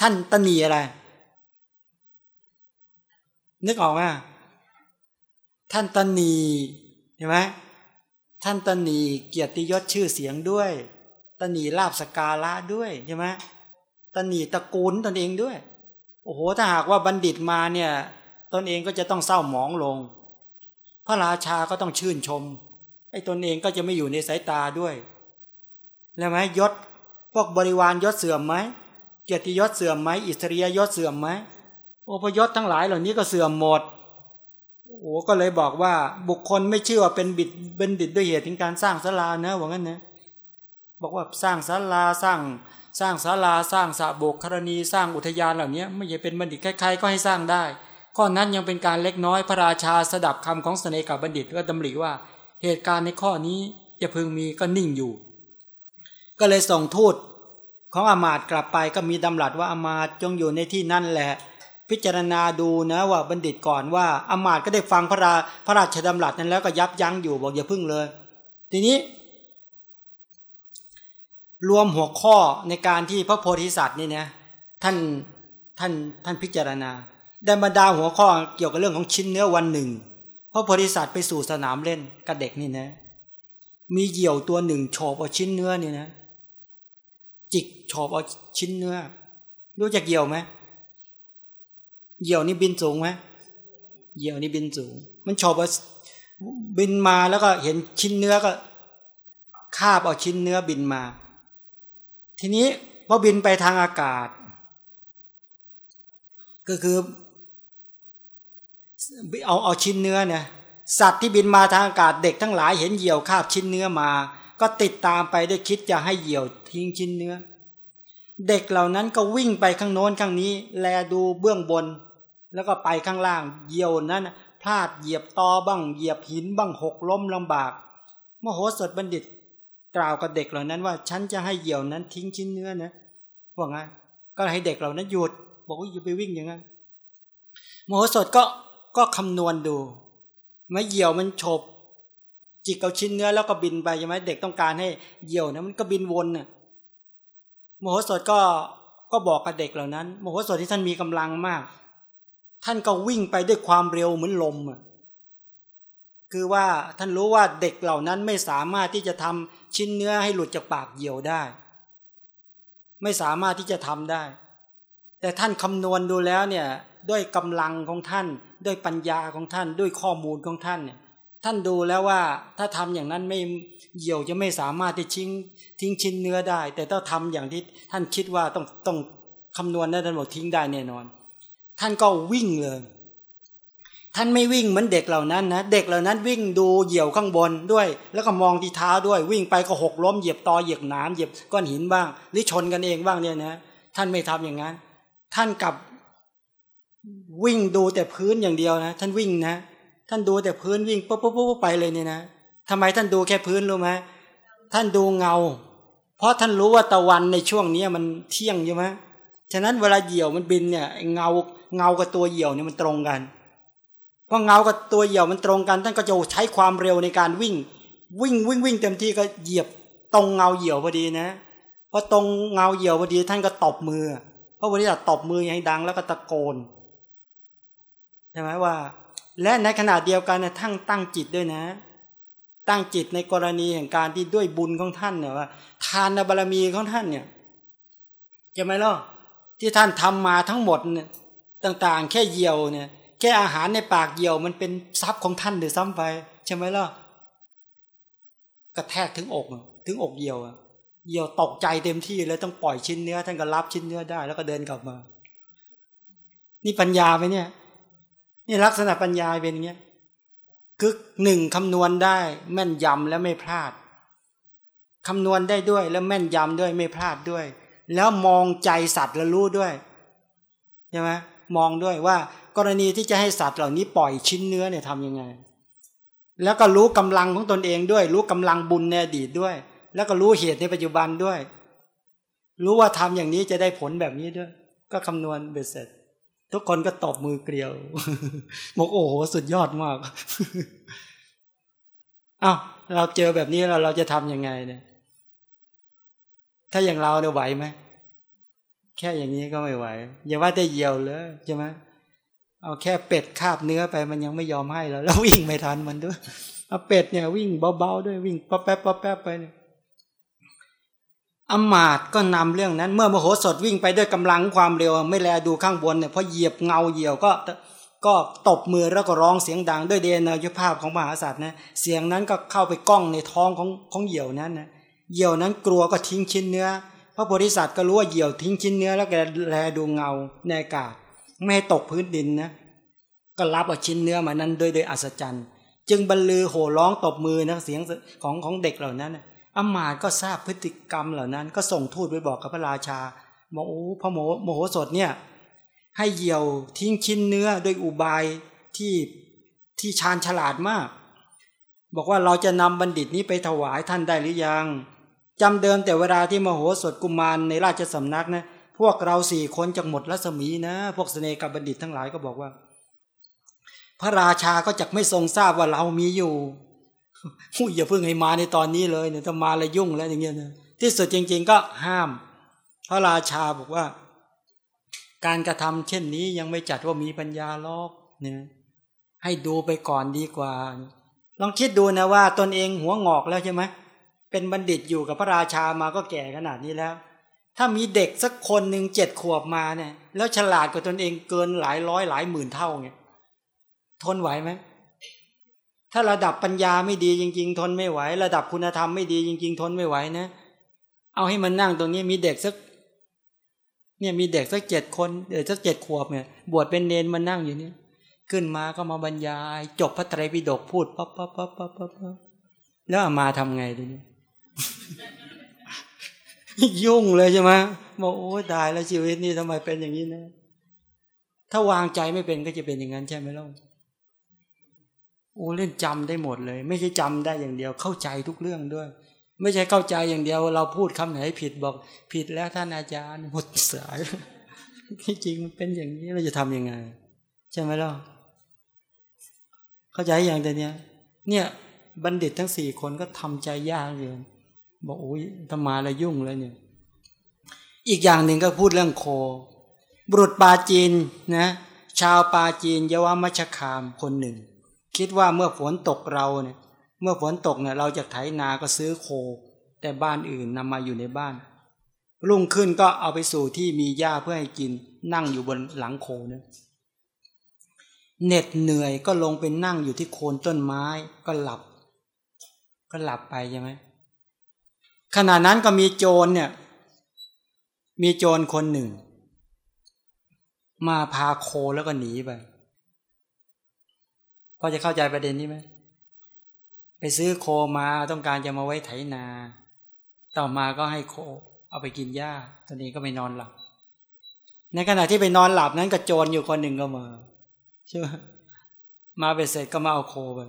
ท่านตนีอะไร นึกออกไหมท่านตนีเห็นไหม ท่านตนีเกียรติยศชื่อเสียงด้วย ตนีลาบสกาละด้วยใช่ไหมตนีตระกูลตนเองด้วย โอ้โหถ้าหากว่าบัณฑิตมาเนี่ย ตนเองก็จะต้องเศร้าหมองลง พระราชาก็ต้องชื่นชม ไอ้ตนเองก็จะไม่อยู่ในสายตาด้วย แล้วไหมยศพวกบริวารยศเสื่อมไหมเกียรติยศเสื่อมไหมอิสริยยศเสื่อมไหมโอพยศทั้งหลายเหล่านี้ก็เสื่อมหมด โอ้ก็เลยบอกว่าบุคคลไม่เชื่อว่าเป็นบิดเป็นดิดด้วยเหตุถึงการสร้างศาลานะว่างั้นนะบอกว่าสร้างศาลาสร้างสร้างศาลาสร้างสระโบกครณีสร้างอุทยานเหล่านี้ไม่ใช่เป็นบัณฑิตใครๆก็ให้สร้างได้ ข้อนั้นยังเป็นการเล็กน้อยพระราชาสดับคำของสเนกับบัณฑิตก็ดำริว่า เหตุการณ์ในข้อนี้จะพึงมีก็นิ่งอยู่ ก็เลยส่งทูตของอามาตกลับไปก็มีดำรัสว่าอามาตจงอยู่ในที่นั่นแหละ พิจารณาดูนะว่าบัณฑิตก่อนว่าอมาตก็ได้ฟังพระราพระราชดำรัสนั้นแล้วก็ยับยั้งอยู่บอกอย่าพึ่งเลย ทีนี้ รวมหัวข้อในการที่พระโพธิสัตว์นี่นะท่านท่านท่านพิจารณา ได้บรรดาหัวข้อเกี่ยวกับเรื่องของชิ้นเนื้อวันหนึ่งพระโพธิสัตว์ไปสู่สนามเล่นกับเด็กนี่นะ มีเหยี่ยวตัวหนึ่งโฉบเอาชิ้นเนื้อนี่นะ จิกโฉบเอาชิ้นเนื้อ รู้จักเหยี่ยวไหม เหยี่ยวนี่บินสูงไหมเหยี่ยวนี่บินสูง มันโฉบเอาบินมาแล้วก็เห็นชิ้นเนื้อก็คาบเอาชิ้นเนื้อบินมา ทีนี้พอบินไปทางอากาศ ก็คือเอาเอาชิ้นเนื้อเนี่ยสัตว์ที่บินมาทางอากาศเด็กทั้งหลายเห็นเหยี่ยวคาบชิ้นเนื้อมา ก็ติดตามไปด้วยคิดจะให้เหยี่ยวทิ้งชิ้นเนื้อ เด็กเหล่านั้นก็วิ่งไปข้างโน้นข้างนี้ แลดูเบื้องบน แล้วก็ไปข้างล่างเหยี่ยวนั้นพลาดเหยียบตอบ้างเหยียบหินบ้างหกล้มลำบาก มโหสถบัณฑิตกล่าวกับเด็กเหล่านั้นว่าฉันจะให้เหยี่ยวนั้นทิ้งชิ้นเนื้อนะว่างั้นก็ให้เด็กเหล่านั้นหยุด บอกว่าอย่าไปวิ่งอย่างนั้นมโหสถก็ก็คำนวณดูไม่เหยี่ยวมันฉบจิกเอาชิ้นเนื้อแล้วก็บินไปใช่ไหมเด็กต้องการให้เหยี่ยวนะมันก็บินวนน่ะโมโหสถก็ก็บอกกับเด็กเหล่านั้นโมโหสถที่ท่านมีกำลังมาก ท่านก็วิ่งไปด้วยความเร็วเหมือนลมอะคือว่าท่านรู้ว่าเด็กเหล่านั้นไม่สามารถที่จะทำชิ้นเนื้อให้หลุดจากปากเหยี่ยวได้ ไม่สามารถที่จะทำได้ แต่ท่านคำนวณดูแล้วเนี่ยด้วยกำลังของท่าน ด้วยปัญญาของท่านด้วยข้อมูลของท่านเนี่ยท่านดูแล้วว่าถ้าทำอย่างนั้นไม่เหยี่ยวจะไม่สามารถที่ทิ้งทิ้งชิ้นเนื้อได้ แต่ต้องทำอย่างที่ท่านคิดว่าต้องต้องคำนวณได้ท่านบอกทิ้งได้แน่นอน ท่านก็วิ่งเลย ท่านไม่วิ่งเหมือนเด็กเหล่านั้นนะเด็กเหล่านั้นวิ่งดูเหยี่ยวข้างบนด้วย แล้วก็มองที่เท้าด้วยวิ่งไปก็หกล้มเหยียบตอเหยียบน้ำเหยียบก้อนหินบ้างหรือชนกันเองบ้างเนี่ยนะท่านไม่ทำอย่างนั้น ท่านกลับวิ่งดูแต่พื้นอย่างเดียวนะ ท่านวิ่งนะท่านดูแต่พื้นวิ่งปุ๊บปุ๊บปุ๊บไปเลยเนี่ยนะทำไมท่านดูแค่พื้นรู้ไหมท่านดูเงา เพราะท่านรู้ว่าตะวันในช่วงนี้มันเที่ยงใช่ไหมฉะนั้นเวลาเหยี่ยวมันบินเนี่ย เงา เงากับตัวเหี่ยวเนี่ยมันตรงกันเพราะเงากับตัวเหี่ยวมันตรงกันท่านก็จะใช้ความเร็วในการวิ่ง วิ่งวิ่งวิ่งเต็มที่ก็เหยียบตรงเงาเหี่ยวพอดีนะพอตรงเงาเหี่ยวพอดีท่านก็ตบมือเพราะวันนี้ตบมือให้ดังแล้วก็ตะโกนใช่ไหมว่า และในขณะเดียวกันนะทั้งตั้งจิตด้วยนะ ตั้งจิตในกรณีแห่งการที่ด้วยบุญของท่านเนี่ยว่า ทานบารมีของท่านเนี่ยใช่ไหมล่ะที่ท่านทำมาทั้งหมดเนี่ย ต่างๆ แค่เยียวเนี่ย แค่อาหารในปากเยียวมันเป็นทรัพย์ของท่านหรือซ้ำไปใช่ไหมล่ะกระแทกถึงอกถึงอกเยียวเยียวตกใจเต็มที่เลยต้องปล่อยชิ้นเนื้อ ท่านก็รับชิ้นเนื้อได้ แล้วก็เดินกลับมา นี่ปัญญาไหมเนี่ย นี่ลักษณะปัญญาเป็นอย่างนี้ยคือหนึ่งคำนวณได้แม่นยำและไม่พลาดคำนวณได้ด้วยแล้วแม่นยำด้วยไม่พลาดด้วย แล้วมองใจสัตว์แล้วรู้ด้วยใช่ไหม มองด้วยว่า กรณีที่จะให้สัตว์เหล่านี้ปล่อยชิ้นเนื้อเนี่ยทำยังไง แล้วก็รู้กำลังของตนเองด้วย รู้กำลังบุญในอดีตด้วย แล้วก็รู้เหตุในปัจจุบันด้วย รู้ว่าทำอย่างนี้จะได้ผลแบบนี้ด้วย ก็คำนวณเบ็ดเสร็จ ทุกคนก็ตบมือเกลียวบอกโอ้โหสุดยอดมากอ้าวเราเจอแบบนี้เราเราจะทำยังไงเนี่ย ถ้าอย่างเราเนี่ยไหวไหม แค่อย่างนี้ก็ไม่ไหว อย่าว่าแต่เยียวเลยใช่ไหมเอาแค่เป็ดคาบเนื้อไปมันยังไม่ยอมให้เราแล้ววิ่งไม่ทันมันด้วยเอาเป็ดเนี่ยวิ่งเบาๆด้วยวิ่งป๊อปแป๊บป๊อปแป๊บไปเนี่ยอมาตก็นำเรื่องนั้น เมื่อมโหสถวิ่งไปด้วยกำลังความเร็ว ไม่แลดูข้างบนเนี่ยพอเหยียบเงาเหยี่ยวก็ก็ตบมือแล้วก็ร้องเสียงดังด้วยเดนยุภาพของมหาศาสตร์นะเสียงนั้นก็เข้าไปก้องในท้องของของเหยี่ยวนั้นนะเหยี่ยวนั้นกลัวก็ทิ้งชิ้นเนื้อ พระโพธิสัตว์ก็รู้ว่าเหยี่ยวทิ้งชิ้นเนื้อแล้วแกแลดูเงาในอากาศ ไม่ให้ตกพื้นดินนะ ก็รับเอาชิ้นเนื้อมานั้นโดยโดยอัศจรรย์ จึงบรรลือโห่ร้องตบมือนะเสียงของของเด็กเหล่านั้นอมาตก็ทราบพฤติกรรมเหล่านั้น ก็ส่งทูตไปบอกกับพระราชาบอกโอ้พระโมโมโหสถเนี่ยให้เหยี่ยวทิ้งชิ้นเนื้อด้วยอุบายที่ที่ชาญฉลาดมาก บอกว่าเราจะนำบัณฑิตนี้ไปถวายท่านได้หรือยัง จำเดิมแต่เวลาที่มโหสถกุมารในราชสำนักนะพวกเราสี่คนจากหมดรัศมีนะ พวกสเนกับบัณฑิตทั้งหลายก็บอกว่า พระราชาก็จะไม่ทรงทราบว่าเรามีอยู่อย่าเพิ่งให้มาในตอนนี้เลยเนี่ยถ้ามาแล้วยุ่งแล้วอย่างเงี้ยนะที่สุดจริง ๆ ก็ห้าม พระราชาบอกว่า การกระทำเช่นนี้ยังไม่จัดว่ามีปัญญาลอกเนี่ยให้ดูไปก่อนดีกว่าลองคิดดูนะว่าตนเองหัวงอกแล้วใช่ไหม เป็นบัณฑิตอยู่กับพระราชามาก็แก่ขนาดนี้แล้ว ถ้ามีเด็กสักคนหนึ่งเจ็ดขวบมาเนี่ย แล้วฉลาดกว่าตนเองเกินหลายร้อยหลายหมื่นเท่าเนี่ยทนไหวไหมถ้าระดับปัญญาไม่ดีจริง ๆ ทนไม่ไหว ระดับคุณธรรมไม่ดีจริง ๆ ทนไม่ไหวนะ เอาให้มันนั่งตรงนี้มีเด็กสัก เนี่ยมีเด็กสักเจ็ดคนเด็กสักเจ็ดขวบเนี่ย บวชเป็นเนนมานั่งอยู่เนี่ย ขึ้นมาก็มาบรรยาย จบพระไตรปิฎกพูดปั๊บปั๊บปั๊บปั๊บปั๊บแล้วมาทำไงทีนี้ยุ่ ยุ่งเลยใช่ไหมบอกโอ้ตายแล้วชีวิตนี่ทำไมเป็นอย่างนี้นะ ถ้าวางใจไม่เป็นก็จะเป็นอย่างนั้นใช่ไหมล่ะโอ้เล่นจำได้หมดเลย ไม่ใช่จำได้อย่างเดียว เข้าใจทุกเรื่องด้วย ไม่ใช่เข้าใจอย่างเดียว เราพูดคำไหนผิดบอกผิดแล้วท่านอาจารย์หมดสายที่จริงเป็นอย่างนี้เราจะทํำยังไง ใช่ไหมล่ะเข้าใจอย่างแต่เนี้ยเนี่ยบัณฑิตทั้งสี่คนก็ทำใจยากเลย บอกโอ้ยธรรมาละยุ่งเลยเนี่ย อีกอย่างหนึ่งก็พูดเรื่องโค บุรุษปาจีนนะ ชาวปาจีนยาวามัชคามคนหนึ่ง คิดว่าเมื่อฝนตกเราเนี่ย เมื่อฝนตกเนี่ยเราจะไถนาก็ซื้อโค แต่บ้านอื่นนำมาอยู่ในบ้าน รุ่งขึ้นก็เอาไปสู่ที่มีหญ้าเพื่อให้กิน นั่งอยู่บนหลังโคเนี่ยเหน็ดเหนื่อยก็ลงไปนั่งอยู่ที่โคนต้นไม้ก็หลับ ก็หลับไปใช่ไหม ขณะนั้นก็มีโจรเนี่ย มีโจรคนหนึ่ง มาพาโคแล้วก็หนีไปพอจะเข้าใจประเด็นนี้ไหมไปซื้อโคมาต้องการจะมาไว้ไถนา ต่อมาก็ให้โค เอาไปกินหญ้าตอนนี้ก็ไปนอนหลับ ในขณะที่ไปนอนหลับนั้นก็โจรอยู่คนหนึ่งก็มาใช่ไหมมาไปเสร็จก็มาเอาโคไป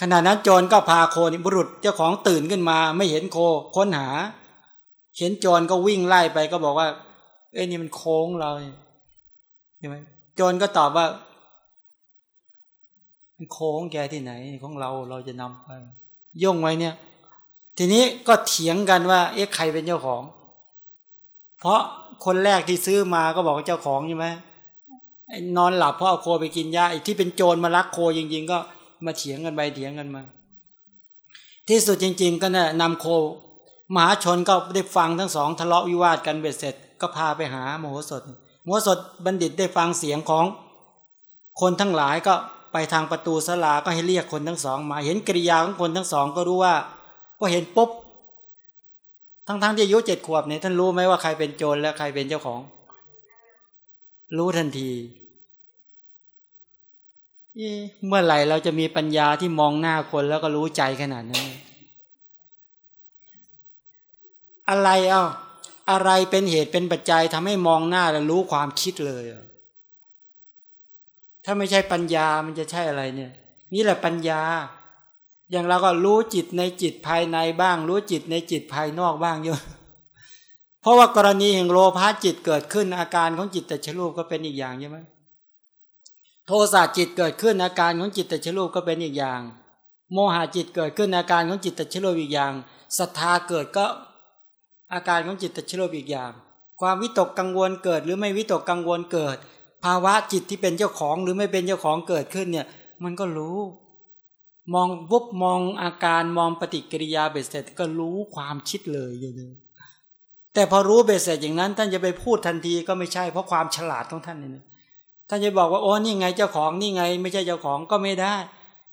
ขณะนั้นโจรก็พาโคนี่บุรุษเจ้าของตื่นขึ้นมา ไม่เห็นโคค้นหา เห็นโจรก็วิ่งไล่ไปก็บอกว่า เอ้ยนี่มันโค้งเราใช่ไหมโจรก็ตอบว่าโค้งแกที่ไหนของเราเราจะนำไปย่งไว้เนี่ย ทีนี้ก็เถียงกันว่า เอ๊ะใครเป็นเจ้าของ เพราะคนแรกที่ซื้อมาก็บอกว่าเจ้าของใช่ไหมนอนหลับเพราะเอาโคไปกินยาไอ้ที่เป็นโจรมาลักโคจริง ๆ ก็ มาเถียงกันไปเถียงกันมา ที่สุดจริง ๆ ก็น่ะนำโค มหาชนก็ได้ฟังทั้งสอง ทะเลาะวิวาทกันเบ็ดเสร็จ ก็พาไปหาโมโหสถโมโหสถบัณฑิตได้ฟังเสียงของ คนทั้งหลายก็ไปทางประตูสลาก็ให้เรียกคนทั้งสอง มาเห็นกิริยาของคนทั้งสองก็รู้ว่าพอเห็นปุ๊บทั้งๆทที่อายุเจ็ดขวบเนี่ยท่านรู้ไหมว่าใครเป็นโจรและใครเป็นเจ้าของ รู้ทันที เมื่อไหร่เราจะมีปัญญาที่มองหน้าคนแล้วก็รู้ใจขนาดนั้น อะไรเอ้าอะไรเป็นเหตุเป็นปัจจัยทำให้มองหน้าแล้วรู้ความคิดเลย ถ้าไม่ใช่ปัญญามันจะใช่อะไรเนี่ย นี่แหละปัญญา อย่างเราก็รู้จิตในจิตภายในบ้าง รู้จิตในจิตภายนอกบ้างเยอะ เพราะว่ากรณีแห่งโลภะจิตเกิดขึ้นอาการของจิตแต่ชรูปก็เป็นอีกอย่างใช่ไหม โทสะจิตเกิดขึ้นอาการของจิตแต่ชรูปก็เป็นอีกอย่าง โมหะจิตเกิดขึ้นอาการของจิตแต่ชรูปอีกอย่างศรัทธาเกิดก็อาการของจิตแต่ชรูปอีกอย่าง ความวิตกกังวลเกิด หรือไม่วิตกกังวลเกิด ภาวะจิตที่เป็นเจ้าของหรือไม่เป็นเจ้าของเกิดขึ้นเนี่ยมันก็รู้ มองวุบมองอาการมองปฏิกิริยาเบสเสร็จก็รู้ความคิดเลยอย่างนี้แต่พอรู้เบสเสร็จอย่างนั้น ท่านจะไปพูดทันทีก็ไม่ใช่เพราะความฉลาดของท่านเนี่ย ท่านจะบอกว่าโอ้นี่ไงเจ้าของนี่ไง ไม่ใช่เจ้าของก็ไม่ได้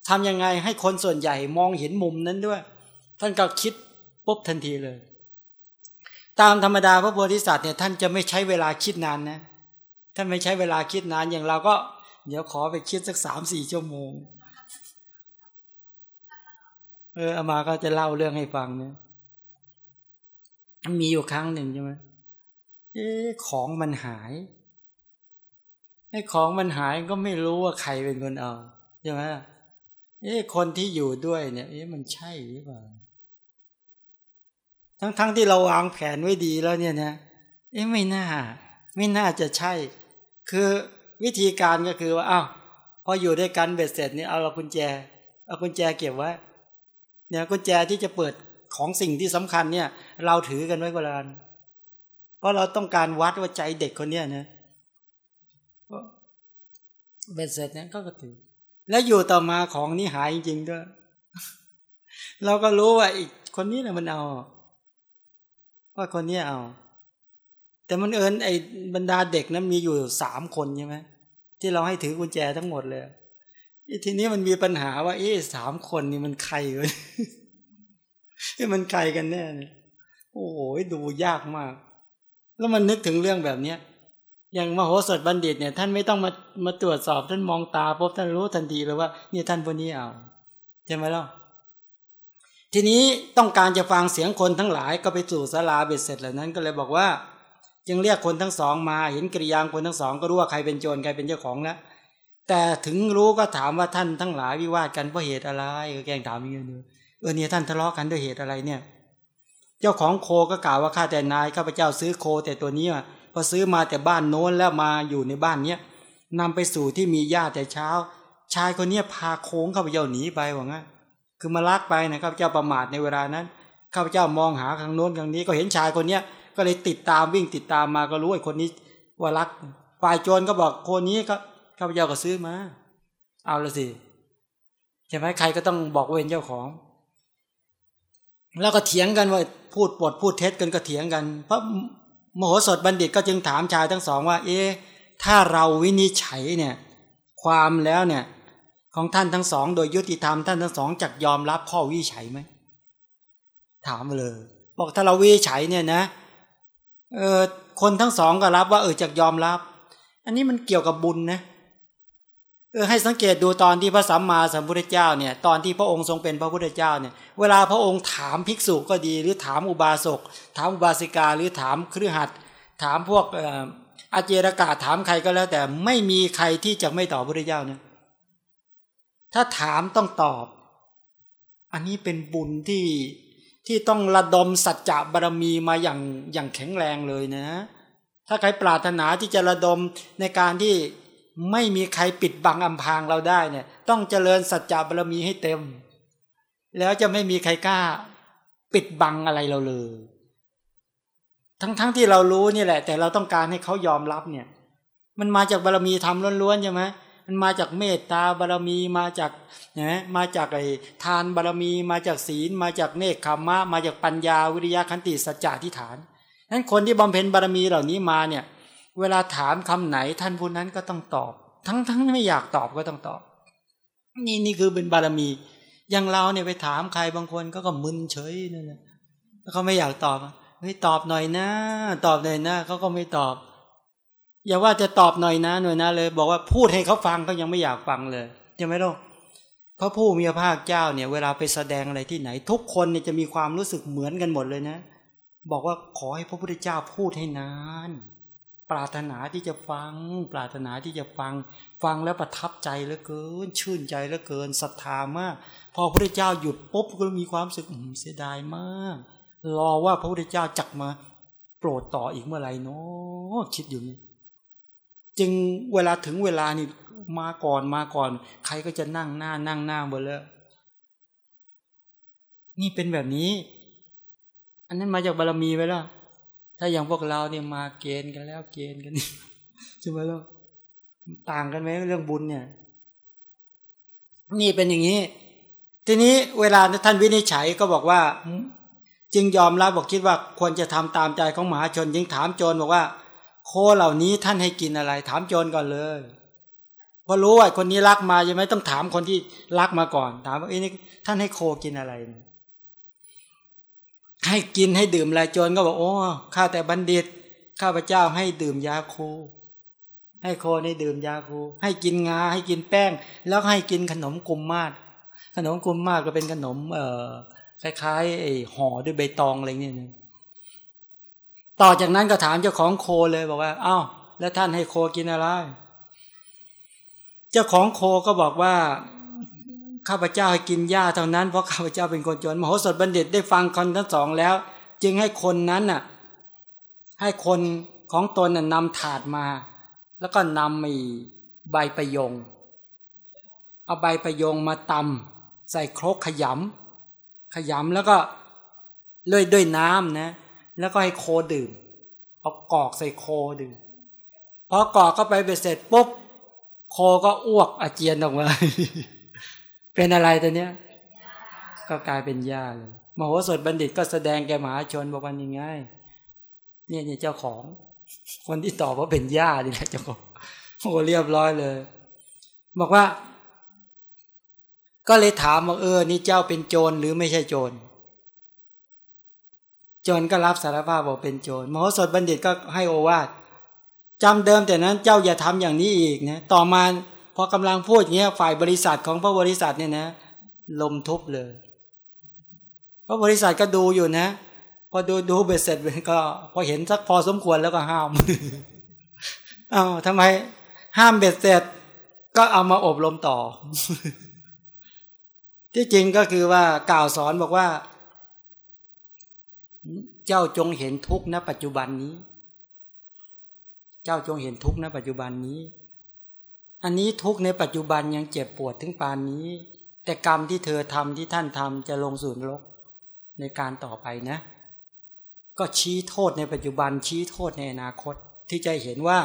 ทำยังไงให้คนส่วนใหญ่มองเห็นมุมนั้นด้วย ท่านก็คิดปุ๊บทันทีเลย ตามธรรมดาพระโพธิสัตว์เนี่ยท่านจะไม่ใช้เวลาคิดนานนะถ้านไม่ใช้เวลาคิดนานอย่างเราก็ เดี๋ยวขอไปคิดสักสามสี่ชั่วโมง เอออามาก็จะเล่าเรื่องให้ฟังเนี่ยมีอยู่ครั้งหนึ่งใช่ไหมเอ๊ของมันหาย ไอ้ของมันหายก็ไม่รู้ว่าใครเป็นคนเอาใช่ไหมเอ๊คนที่อยู่ด้วยเนี่ยเอ๊มันใช่หรือเปล่า ทั้งๆทที่เราวางแผนไว้ดีแล้วเนี่ยนะเอ๊ไม่น่า ไม่น่าจะใช่ คือวิธีการก็คือว่าอ้าวพออยู่ด้วยกันเบ็ดเสร็จเนี่ยเอาเรากุญแจ เอากุญแจเก็บไว้เนี่ยกุญแจที่จะเปิดของสิ่งที่สำคัญเนี่ย เราถือกันไว้ก็แล้วเพราะเราต้องการวัดว่าใจเด็กคนเนี้ยนะ เบ็ดเสร็จนี่ยก็กระถือแล้วอยู่ต่อมาของนี้หายจริงๆด้วย เราก็รู้ว่าอีกคนนี้นะมันเอา ว่าคนนี้เอา แต่มันเอิญไอ้บรรดาเด็กนั้นมีอยู่สามคนใช่ไหมที่เราให้ถือกุญแจทั้งหมดเลยทีนี้มันมีปัญหาว่าเอ๊สามคนนี่มันใครวะที่มันใครกันแน่เนี่ยโอ้โหดูยากมาก แล้วมันนึกถึงเรื่องแบบเนี้ย อย่างมโหสถบัณฑิตเนี่ยท่านไม่ต้องมามาตรวจสอบท่านมองตาพบท่านรู้ทันทีเลยว่านี่ท่านคนนี้เอาใช่ไหมล่ะทีนี้ต้องการจะฟังเสียงคนทั้งหลายก็ไปสู่ศาลาเบ็ดเสร็จเหล่านั้นก็เลยบอกว่า จึงเรียกคนทั้งสองมาเห็นกิริยาคนทั้งสอง ก็รู้ว่าใครเป็นโจรใครเป็นเจ้าของแล้วแต่ถึงรู้ก็ถามว่าท่านทั้งหลายวิวาทกันเพราะเหตุอะไรก็แกงถามอย่างนี้เออเนี่ยท่านทะเลาะกันด้วยเหตุอะไรเนี่ย เจ้าของโคก็กล่าวว่าข้าแต่นายข้าพเจ้าซื้อโคแต่ตัวนี้ พอซื้อมาแต่บ้านโน้นแล้วมาอยู่ในบ้านเนี้ยนำไปสู่ที่มีหญ้าแต่เช้า ชายคนนี้พาโค้งข้าพเจ้าหนีไปว่างั้นคือมาลักไปนะข้าพเจ้าประมาทในเวลานั้นข้าพเจ้ามองหาทางโน้นทางนี้ก็เห็นชายคนเนี้ยก็เลยติดตามวิ่งติดตามมาก็รู้ไอ้คนนี้ว่ารักฝ่ายโจรก็บอกคนนี้ก็ข้าพเจ้าก็ซื้อมา เอาละสิใช่ไหมใครก็ต้องบอกเวรเจ้าของ แล้วก็เถียงกันว่าพูดปดพูดเท็จกันก็เถียงกัน เพราะ โมโหสถบัณฑิตก็จึงถามชายทั้งสองว่า เอ๊ะถ้าเราวินิจฉัยเนี่ยความแล้วเนี่ยของท่านทั้งสอง โดยยุติธรรมท่านทั้งสองจักยอมรับข้อวิจัยไหมถามเลย บอกถ้าเราวิจัยเนี่ยนะเออคนทั้งสองก็รับว่าเออจักยอมรับ อันนี้มันเกี่ยวกับบุญนะเออให้สังเกตดูตอนที่พระสัมมาสัมพุทธเจ้าเนี่ยตอนที่พระองค์ทรงเป็นพระพุทธเจ้าเนี่ยเวลาพระองค์ถามภิกษุก็ดี หรือถามอุบาสกถามอุบาสิกาหรือถามเครือขัดถามพวกอาเจรกาถามใครก็แล้ว แต่ไม่มีใครที่จะไม่ตอบพระพุทธเจ้าเนี่ยถ้าถามต้องตอบ อันนี้เป็นบุญที่ที่ต้องระดมสัจจะบารมีมาอย่างอย่างแข็งแรงเลยนะ ถ้าใครปรารถนาที่จะระดมในการที่ ไม่มีใครปิดบังอำพางเราได้เนี่ย ต้องเจริญสัจจะบารมีให้เต็ม แล้วจะไม่มีใครกล้า ปิดบังอะไรเราเลย ทั้งๆทที่เรารู้นี่แหละ แต่เราต้องการให้เขายอมรับเนี่ย มันมาจากบารมีทำล้วนๆใช่ไหมมันมาจากเมตตาบารมีมาจากนะมาจากไอ้ทานบารมีมาจากศีล มาจากเนคขมะมาจากปัญญาวิริยะขันติสัจจะทิฏฐานนั้นคนที่บำเพ็ญบารมีเหล่านี้มาเนี่ย เวลาถามคำไหนท่านผู้นั้นก็ต้องตอบ ทั้งทั้งไม่อยากตอบก็ต้องตอบ นี่นี่คือเป็นบารมี อย่างเราเนี่ยไปถามใครบางคนก็ก็มึนเฉยนั่นนะเขาไม่อยากตอบเฮ้ยตอบหน่อยนะ ตอบหน่อยนะเขาก็ไม่ตอบ อย่าว่าจะตอบหน่อยนะหน่อยนะเลย บอกว่าพูดให้เขาฟังเขายังไม่อยากฟังเลยยังไม่รู้พระผู้มีพระภาคเจ้าเนี่ย เวลาไปแสดงอะไรที่ไหน ทุกคนเนี่ยจะมีความรู้สึกเหมือนกันหมดเลยนะ บอกว่าขอให้พระพุทธเจ้าพูดให้นาน ปรารถนาที่จะฟัง ปรารถนาที่จะฟัง ฟังแล้วประทับใจเหลือเกิน ชื่นใจเหลือเกินศรัทธามาก พอพระเจ้าหยุดปุ๊บก็มีความสึกเสียดายมาก รอว่าพระพุทธเจ้าจักมา โปรดต่ออีกเมื่อไหร่เนาะคิดอยู่นี่จึงเวลาถึงเวลานี่มาก่อนมาก่อน ใครก็จะนั่งหน้านั่งหน้าหมดเลยนี่เป็นแบบนี้ อันนั้นมาจากบารมีไปแล้ว ถ้าอย่างพวกเราเนี่ยมาเกณฑ์กันแล้วเกณฑ์กันใช่ไหมล่ะต่างกันไหมเรื่องบุญเนี่ย นี่เป็นอย่างนี้ ทีนี้เวลาท่านวินิจฉัยก็บอกว่า จึงยอมรับบอกคิดว่าควรจะทำตามใจของมหาชนยิงถามโจรบอกว่า โคเหล่านี้ท่านให้กินอะไร ถามโจรก่อนเลยพอรู้ว่าคนนี้รักมาใช่ไหมต้องถามคนที่รักมาก่อน ถามว่าเอ้นี่ท่านให้โคกินอะไร ให้กินให้ดื่มแลโจรก็บอกโอ้ข้าแต่บัณฑิต ข้าพเจ้าให้ดื่มยาคู ให้โคให้ดื่มยาคู ให้กินงาให้กินแป้ง แล้วให้กินขนมกุมมาศขนมกุมมาศก็เป็นขนม เอ่อคล้ายๆไอ้ห่อด้วยใบตองอะไรเงี้ยต่อจากนั้นก็ถามเจ้าของโคเลยบอกว่าอ้าวแล้วท่านให้โคกินอะไร เจ้าของโคก็บอกว่า ข้าพเจ้าให้กินหญ้าเท่านั้นเพราะข้าพเจ้าเป็นคนจนมโหสถบัณฑิตได้ฟังคนทั้งสองแล้ว จึงให้คนนั้นน่ะให้คนของตนน่ะนำถาดมา แล้วก็นำมีใบประยง เอาใบประยงมาตำใส่ครกขยำขยำแล้วก็เลยด้วยน้ำนะ แล้วก็ให้โคดื่มเอากอกใส่โคดื่มพอกอกเข้าไปไปเสร็จปุ๊บโคก็อ้วกอาเจียนออกมา เป็นอะไรตัวเนี้ย ก็กลายเป็นหญ้าเลยมโหสถบัณฑิตก็แสดงแก่มหาชนบอกว่ายังไงเนี่ยเนี่ยเจ้าของ คนที่ตอบว่าเป็นหญ้านี่แหละเจ้าของโอ้เรียบร้อยเลย บอกว่า ก็เลยถามว่าเออ นี่เจ้าเป็นโจรหรือไม่ใช่โจรโจรก็รับสารภาพบอกเป็นโจรมโหสถบัณฑิตก็ให้โอวาทจำเดิมแต่นั้นเจ้าอย่าทำอย่างนี้อีกนะ ต่อมา อกำลังพูดเงี้ยฝ่ายบริษัทของพระบริษัทเนี่ยนะ ลมทุบเลยพระบริษัทก็ดูอยู่นะ พอดูดูเบ็ดเสร็จก็ พอเห็นสักพอสมควรแล้วก็ห้ามอ้าวทำไม ห้ามเบ็ดเสร็จ ก็เอามาอบรมต่อ ที่จริงก็คือว่ากล่าวสอนบอกว่า เจ้าจงเห็นทุกข์ณปัจจุบันนี้ เจ้าจงเห็นทุกข์ณปัจจุบันนี้ อันนี้ทุกในปัจจุบันยังเจ็บปวดถึงปานนี้ แต่กรรมที่เธอทำที่ท่านทำจะลงสู่นรกในการต่อไปนะ ก็ชี้โทษในปัจจุบันชี้โทษในอนาคต ที่จะเห็นว่า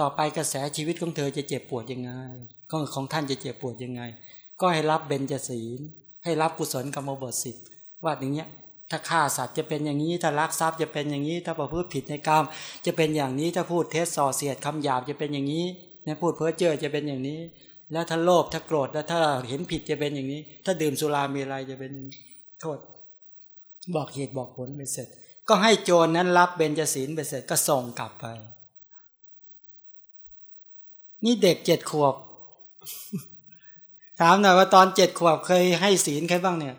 ต่อไปกระแสชีวิตของเธอจะเจ็บปวดยังไงของของท่านจะเจ็บปวดยังไง ก็ให้รับเบญจศีล ให้รับกุศลกรรมบทสิทธิ์ว่าอย่างเนี้ยถ้าฆ่าสัตว์จะเป็นอย่างนี้ ถ้าลักทรัพย์จะเป็นอย่างนี้ ถ้าประพฤติผิดในกรรม จะเป็นอย่างนี้ ถ้าพูดเท็จส่อเสียดคำหยาบจะเป็นอย่างนี้ นี่ยพูดเพ้อเจ้อจะเป็นอย่างนี้ แล้วถ้าโลภถ้าโกรธแล้วถ้าเห็นผิดจะเป็นอย่างนี้ ถ้าดื่มสุรามีอะไรจะเป็นโทษ บอกเหตุบอกผลไปเสร็จ ก็ให้โจรนั้นรับเบญจศีลไปเสร็จก็ส่งกลับไป นี่เด็กเจ็ดขวบ ถามหน่อยว่าตอนเจ็ดขวบเคยให้ศีลใครบ้างเนี่ย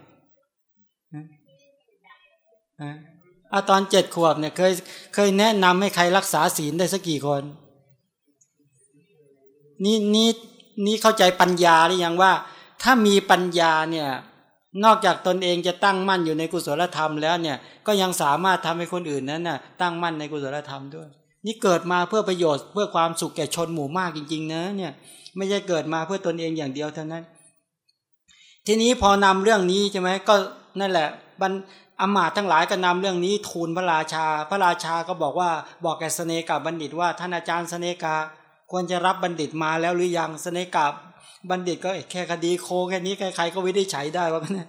อะตอนเจ็ดขวบเนี่ยเคยเคยแนะนำให้ใครรักษาศีลได้สักกี่คน นี่นี่นี่เข้าใจปัญญาหรือยังว่า ถ้ามีปัญญาเนี่ยนอกจากตนเองจะตั้งมั่นอยู่ในกุศลธรรมแล้วเนี่ยก็ยังสามารถทำให้คนอื่นนั้นน่ะตั้งมั่นในกุศลธรรมด้วย นี่เกิดมาเพื่อประโยชน์เพื่อความสุขแก่ชนหมู่มากจริง ๆ นะเนี่ยไม่ใช่เกิดมาเพื่อตนเองอย่างเดียวเท่านั้น ทีนี้พอนำเรื่องนี้ใช่ไหมก็นั่นแหละบรรอมาตทั้งหลายก็นำเรื่องนี้ทูลพระราชา พระราชาก็บอกว่าบอกแกสเนกาบัณฑิตว่าท่านอาจารย์สเนกา ควรจะรับบัณฑิตมาแล้วหรือยังสเนกับบัณฑิตก็แค่คดีโคแค่นี้ใครๆก็วิได้ใช้ได้ว่างั้น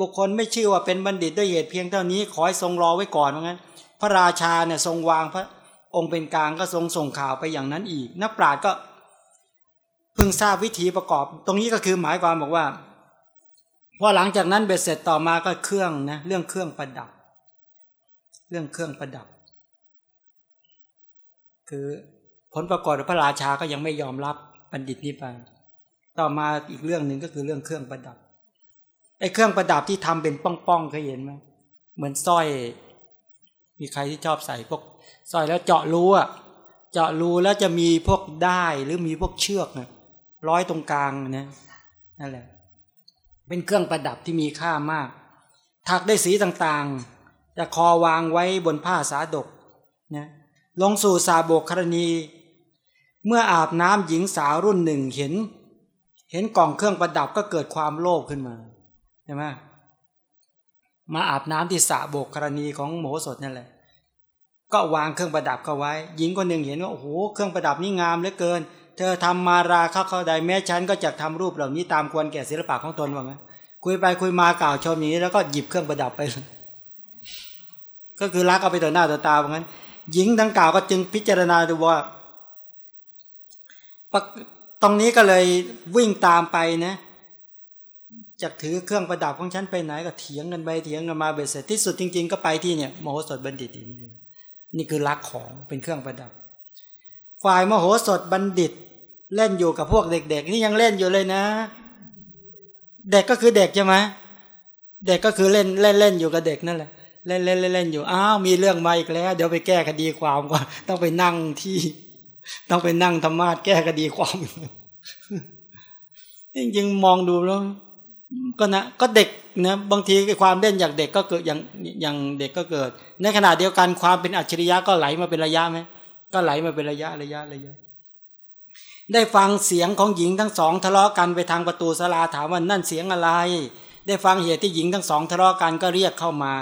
บุคคลไม่ชื่อว่าเป็นบัณฑิตด้วยเหตุเพียงเท่านี้ขอให้ทรงรอไว้ก่อนว่างั้น พระราชาเนี่ยทรงวางพระองค์เป็นกลางก็ทรงส่งข่าวไปอย่างนั้นอีก นักปราชญ์ก็เพิ่งทราบวิธีประกอบ ตรงนี้ก็คือหมายความบอกว่าพอหลังจากนั้นเบ็ดเสร็จต่อมาก็เครื่องนะเรื่องเครื่องประดับ เรื่องเครื่องประดับ คือ ผลปรากฏพระราชาก็ยังไม่ยอมรับบัณฑิตนี้ไป ต่อมาอีกเรื่องหนึ่งก็คือเรื่องเครื่องประดับไอ้เครื่องประดับที่ทำเป็นป้องๆเคยเห็นไหมเหมือนสร้อย มีใครที่ชอบใส่พวกสร้อยแล้วเจาะรูอะ เจาะรูแล้วจะมีพวกได้หรือมีพวกเชือกนะร้อยตรงกลางนะนั่นแหละ เป็นเครื่องประดับที่มีค่ามาก ถักได้สีต่างๆ จะคอวางไว้บนผ้าสาดกนะลงสู่สาโบกครณี เมื่ออาบน้ำหญิงสาวรุ่นหนึ่งเห็น เห็นกล่องเครื่องประดับก็เกิดความโลภขึ้นมาใช่ไหมมาอาบน้ำที่สระโบกกรณีของโมสดนั่นแหละ ก็วางเครื่องประดับเข้าไว้ หญิงคนหนึ่งเห็นว่าโอ้โหเครื่องประดับนี่งามเหลือเกิน เธอทำมาราเข้าเข้าใดแม้ฉันก็จะทำรูปเหล่านี้ตามควรแก่ศิลปะของตนว่างั้นคุยไปคุยมากล่าวชมอย่างนี้แล้วก็หยิบเครื่องประดับไปก็คือรักเอาไปต่อหน้าต่อตาว่างั้น หญิงดังกล่าวก็จึงพิจารณาดูว่า ตรงนี้ก็เลยวิ่งตามไปนะจากถือเครื่องประดับของฉันไปไหนก็เถียงกันไปเถียงกันมาเบ็ดเสร็จที่สุดจริง ๆ ก็ไปที่เนี่ยมโหสถบัณฑิตนี่คือรักของเป็นเครื่องประดับ ฝ่ายมโหสถบัณฑิต เล่นอยู่กับพวกเด็ก ๆ นี่ยังเล่นอยู่เลยนะ เด็กก็คือเด็กใช่ไหมเด็กก็คือเล่นเล่นเล่นอยู่กับเด็กนั่นแหละเล่นเล่นเล่นอยู่อ้าวมีเรื่องมาอีกแล้ว เดี๋ยวไปแก้คดีความก่อนต้องไปนั่งที่ ต้องไปนั่งธรรมาแก้คดีความจริงๆมองดูแล้วก็นะก็เด็กนะบางทีความเล่นอย่างเด็กก็เกิดอย่างอย่างเด็กก็เกิด ในขณะเดียวกันความเป็นอัจฉริยะก็ไหลมาเป็นระยะไหมก็ไหลมาเป็นระยะระยะระยะ ได้ฟังเสียงของหญิงทั้งสอง ทะเลาะกันไปทางประตูศาลาถามว่านั่นเสียงอะไร ได้ฟังเหตุที่หญิงทั้งสอง ทะเลาะกันก็เรียกเข้ามา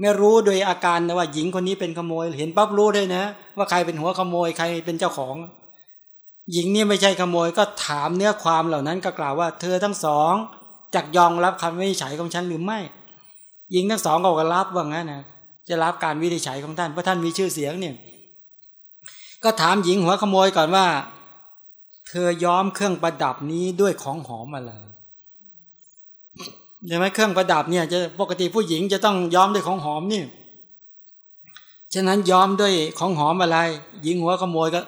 ไม่รู้โดยอาการนะว่าหญิงคนนี้เป็นขโมย เห็นปั๊บรู้ด้วยนะ ว่าใครเป็นหัวขโมยใครเป็นเจ้าของ หญิงนี่ไม่ใช่ขโมยก็ถามเนื้อความเหล่านั้นก็กล่าวว่า เธอทั้งสองจักยองรับคำวินิจฉัยของฉันหรือไม่ หญิงทั้งสองก็รับว่างั้นนะจะรับการวินิจฉัยของท่านเพราะท่านมีชื่อเสียงเนี่ย ก็ถามหญิงหัวขโมยก่อนว่า เธอย้อมเครื่องประดับนี้ด้วยของหอมอะไร ใช่ไหมเครื่องประดับเนี่ยจะปกติผู้หญิงจะต้องย้อมด้วยของหอมนี่ฉะนั้นย้อมด้วยของหอมอะไร หญิงหัวขโมยก็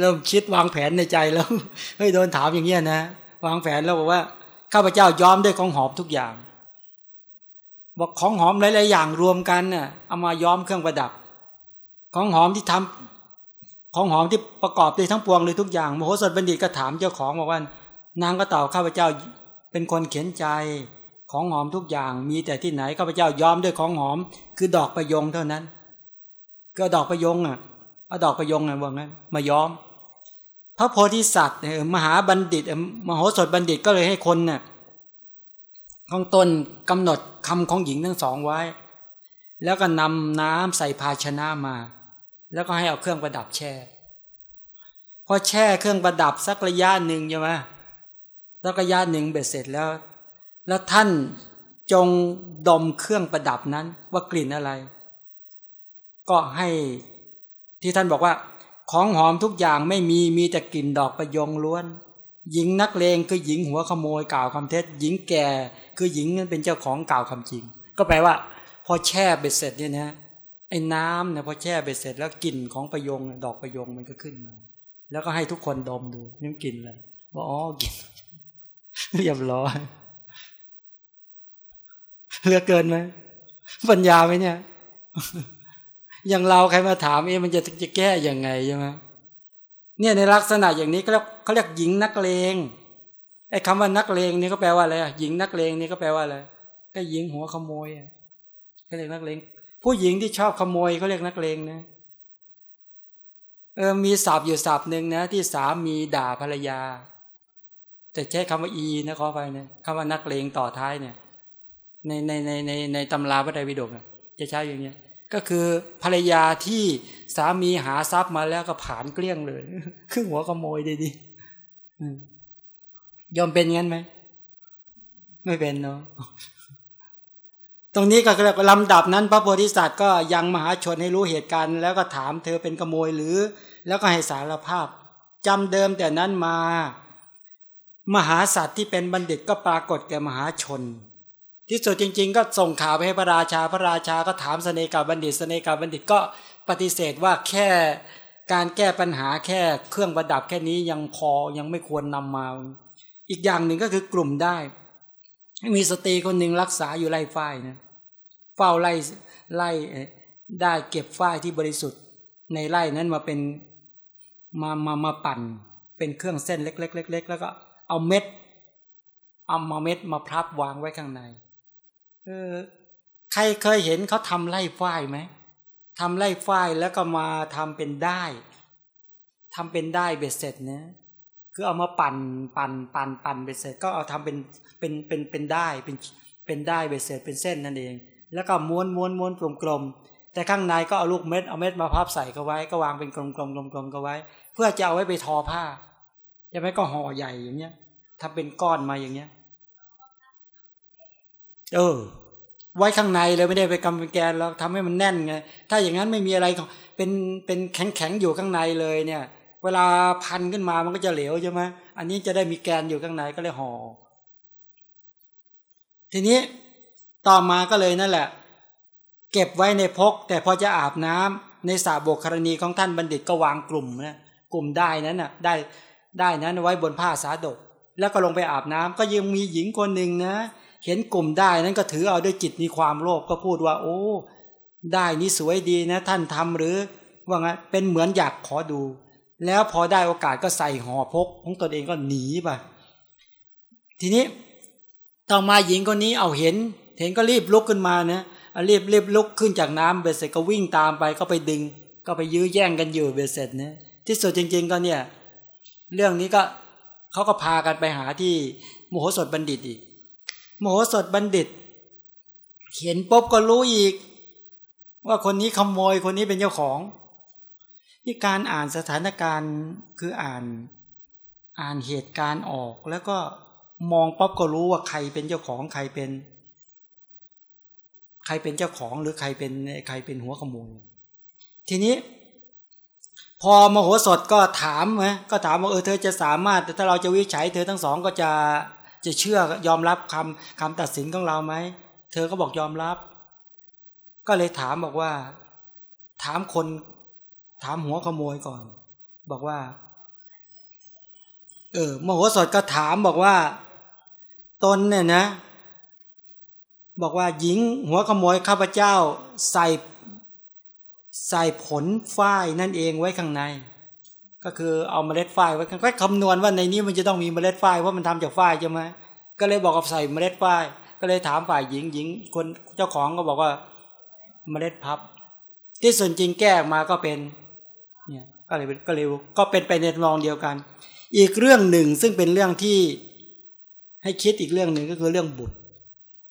เริ่มคิดวางแผนในใจแล้วเฮ้ยโดนถามอย่างเงี้ยนะวางแผนแล้วบอกว่าข้าพเจ้าย้อมด้วยของหอมทุกอย่าง บอกของหอมหลายๆอย่างรวมกันเนี่ยเอามาย้อมเครื่องประดับ ของหอมที่ทำของหอมที่ประกอบด้วยทั้งปวงเลยทุกอย่างมโหสถบัณฑิตก็ถามเจ้าของบอกว่านางก็ตอบข้าพเจ้าเป็นคนเขียนใจ ของหอมทุกอย่างมีแต่ที่ไหนข้าพเจ้ายอมด้วยของหอม คือดอกประยงเท่านั้น ก็ดอกประยงอะเอาดอกประยงไงว่างั้นมายอม พระโพธิสัตว์มหาบัณฑิต มโหสถบัณฑิตก็เลยให้คนน่ะข้างตนกำหนดคำของหญิงทั้งสองไว้ แล้วก็นำน้ำใส่ภาชนะมา แล้วก็ให้เอาเครื่องประดับแช่พอแช่เครื่องประดับสักระยะหนึ่งใช่ไหมแล้วระยะหนึ่งเบ็ดเสร็จแล้ว แล้วท่านจงดมเครื่องประดับนั้นว่ากลิ่นอะไร ก็ให้ที่ท่านบอกว่า ของหอมทุกอย่างไม่มีมีแต่กลิ่นดอกประยงล้วน หญิงนักเลงคือหญิงหัวขโมยกล่าวคำเท็จ หญิงแก่คือหญิงนั้นเป็นเจ้าของกล่าวคำจริง ก็แปลว่า พอแช่เบ็ดเสร็จเนี่ยนะไอ้น้ำเนี่ยพอแช่ไปเสร็จแล้วกลิ่นของประยงดอกประยงมันก็ขึ้นมา แล้วก็ให้ทุกคนดมดูนี่กลิ่นเลยบอกอ๋อกลิ่นเรียบร้อย เลือกเกินไหมปัญญาไหมเนี่ย อย่างเราใครมาถามเอ๊มันจะจะแก้ยังไงใช่ไหมเนี่ยในลักษณะอย่างนี้เขาเรียกเขาเรียกหญิงนักเลงไอ้คำว่านักเลงนี่ก็แปลว่าอะไรหญิงนักเลงนี่ก็แปลว่าอะไรก็หญิงหัวขโมยก็เรียกนักเลงผู้หญิงที่ชอบขโมยเขาเรียกนักเลงนะเออมีศัพท์อยู่ศัพท์หนึ่งนะ ที่สามีด่าภรรยา แต่ใช้คำว่าอีนะขอไปเนี่ยคำว่านักเลงต่อท้ายเนี่ย ในในในในในตำราพระไตรปิฎกจะใช้อย่างเนี้ย ก็คือภรรยาที่สามีหาทรัพย์มาแล้วก็ผ่านเกลี้ยงเลยคือหัวขโมยดีดียอมเป็นงั้นไหมไม่เป็นเนาะตรงนี้ก็เรียกลำดับนั้นพระโพธิสัตว์ก็ยังมหาชนให้รู้เหตุการณ์ แล้วก็ถามเธอเป็นขโมยหรือ แล้วก็ให้สารภาพจำเดิมแต่นั้นมา มหาสัตว์ที่เป็นบัณฑิตก็ปรากฏแก่มหาชน ที่สุดจริง ๆ ก็ส่งข่าวไปให้พระราชา พระราชาก็ถามสเนกาบัณฑิตสเนกาบัณฑิตก็ปฏิเสธว่าแค่การแก้ปัญหาแค่เครื่องประดับแค่นี้ยังพอยังไม่ควรนำมา อีกอย่างหนึ่งก็คือกลุ่มได้ มีสตรีคนหนึ่งรักษาอยู่ไร่ฝ้ายนะเฝ้าไร่ไร่ได้เก็บฝ้ายที่บริสุทธิ์ ในไร่นั้นมาเป็นมามามาปั่น เป็นเครื่องเส้นเล็กๆๆแล้วก็เอาเม็ดเอามาเม็ดมาพับวางไว้ข้างใน ใครเคยเห็นเขาทำไร่ฝ้ายไหมทำไร่ฝ้ายแล้วก็มาทำเป็นได้ทำเป็นได้เบ็ดเสร็จนะคือเอามาปั่นปั่นปั่นปั่นเบ็ดเสร็จก็เอาทำเป็นเป็นเป็นเป็นได้เป็นเป็นได้เบ็ดเสร็จเป็นเส้นนั่นเอง แล้วก็ม้วนม้วนม้วนกลมกลมแต่ข้างในก็เอาลูกเม็ดเอาเม็ดมาพับใส่ก็ไว้ ก็วางเป็นกลมกลมกลมกลมก็ไว้ เพื่อจะเอาไว้ไปทอผ้าจะไหมก็ห่อใหญ่อย่างเงี้ยทำเป็นก้อนมาอย่างเงี้ย เออ ไว้ข้างในเลยไม่ได้ไปกำเป็นแกนเราทำให้มันแน่นไงถ้าอย่างนั้นไม่มีอะไรเป็นเป็นแข็งแข็งอยู่ข้างในเลยเนี่ย เวลาพันขึ้นมามันก็จะเหลวใช่ไหมอันนี้จะได้มีแกนอยู่ข้างในก็เลยห่อทีนี้ต่อมาก็เลยนั่นแหละ เก็บไว้ในพก แต่พอจะอาบน้ำในสาบกครณีของท่านบัณฑิตก็วางกลุ่มนะกลุ่มได้นั้นน่ะได้ได้นั้นไว้บนผ้าสาดก แล้วก็ลงไปอาบน้ำก็ยังมีหญิงคนหนึ่งนะ เห็นกลุ่มได้นั้นก็ถือเอาด้วยจิตมีความโลภก็พูดว่า โอ้ ได้นี่สวยดีนะ ท่านทำหรือว่างั้นเป็นเหมือนอยากขอดู แล้วพอได้โอกาสก็ใส่ห่อพกของตนเองก็หนีไปทีนี้ต่อมาหญิงคนนี้เอาเห็น เห็นก็รีบลุกขึ้นมานะรีบรีบลุกขึ้นจากน้ำเบสเสร็จก็วิ่งตามไปก็ไปดึง ก็ไปยื้อแย่งกันอยู่เบสเสร็จนะที่สุดจริง ๆ ก็เนี่ย เรื่องนี้ก็เขาก็พากันไปหาที่มโหสถบัณฑิตอีก โมโหสถบัณฑิต เห็นปุ๊บก็รู้อีก ว่าคนนี้ขโมยคนนี้เป็นเจ้าของ นี่การอ่านสถานการณ์คืออ่านอ่านเหตุการณ์ออกแล้วก็มองป๊อบก็รู้ว่าใครเป็นเจ้าของใครเป็น ใครเป็นเจ้าของหรือใครเป็นใครเป็นหัวขโมยทีนี้ พอมโหสถก็ถามไหมก็ถามว่าเออเธอจะสามารถแต่ถ้าเราจะวิจัยเธอทั้งสองก็จะ จะเชื่อยอมรับคำคำตัดสินของเราไหม เธอก็บอกยอมรับ ก็เลยถามบอกว่า ถามคน ถามหัวขโมยก่อน บอกว่า เออมโหสถก็ถามบอกว่าตนเนี่ยนะ บอกว่าหญิงหัวขโมยข้าพเจ้าใส่ใส่ผลฝ้ายนั่นเองไว้ข้างใน ก็คือเอาเมล็ดฝ้ายไว้ก็คำนวณว่าในนี้มันจะต้องมีเมล็ดฝ้ายเพราะมันทำจากฝ้ายใช่ไหมก็เลยบอกกับใส่เมล็ดฝ้าย ก็เลยถามฝ่ายหญิงหญิง คนเจ้าของก็บอกว่าเมล็ดพับ ที่ส่วนจริงแก้มาก็เป็นเนี่ยก็เลยก็เลยก็เป็นไปในรองเดียวกัน อีกเรื่องหนึ่งซึ่งเป็นเรื่องที่ให้คิดอีกเรื่องหนึ่งก็คือเรื่องบุตร